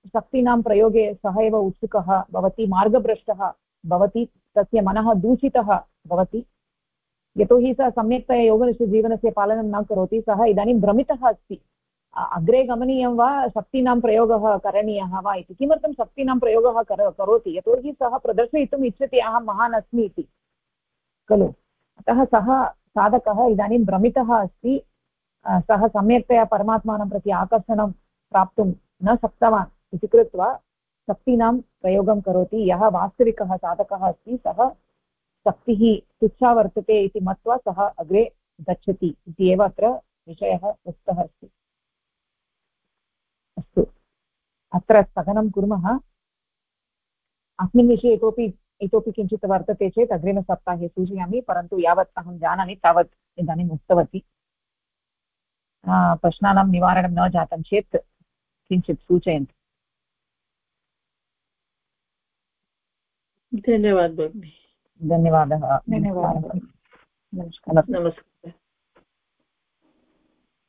शक्तीनां प्रयोगे सः एव उत्सुकः, भवति मार्गभ्रष्टः, भवति तस्य मनः दूषितः भवति। यतोहि सः सम्यक्तया योगनिष्ठजीवनस्य पालनं न करोति, सः इदानीं भ्रमितः अस्ति। अग्रे गमनीयं वा शक्तीनां प्रयोगः करणीयः वा इति? किमर्थं शक्तीनां प्रयोगः कर, करोति? यतोहि सः प्रदर्शयितुम् इच्छति, अहं महान् अस्मि इति। खलु? अतः सः साधकः इदानीं भ्रमितः अस्ति। सः सम्यक्तया परमात्मानं प्रति आकर्षणं प्राप्तुं न शक्तवान्। इति कृत्वा शक्तीनां प्रयोगं करोति। यः वास्तविकः साधकः अस्ति, सः शक्तिः तुच्छा वर्तते इति मत्वा सः अग्रे गच्छति इति एव अत्र विषयः उक्तः अस्ति। अस्तु। अत्र स्थगनं कुर्मः। अस्मिन् विषये इतोपि इतोपि किञ्चित् वर्तते चेत् अग्रिमसप्ताहे सूचयामि, परन्तु यावत् अहं जानामि, तावत् इदानीम् उक्तवती। प्रश्नानां निवारणं न जातं चेत् किञ्चित् सूचयन्तु। धन्यवादः भगिनि धन्यवादः। धन्यवादः। नमस्कारः। नमस्कारः।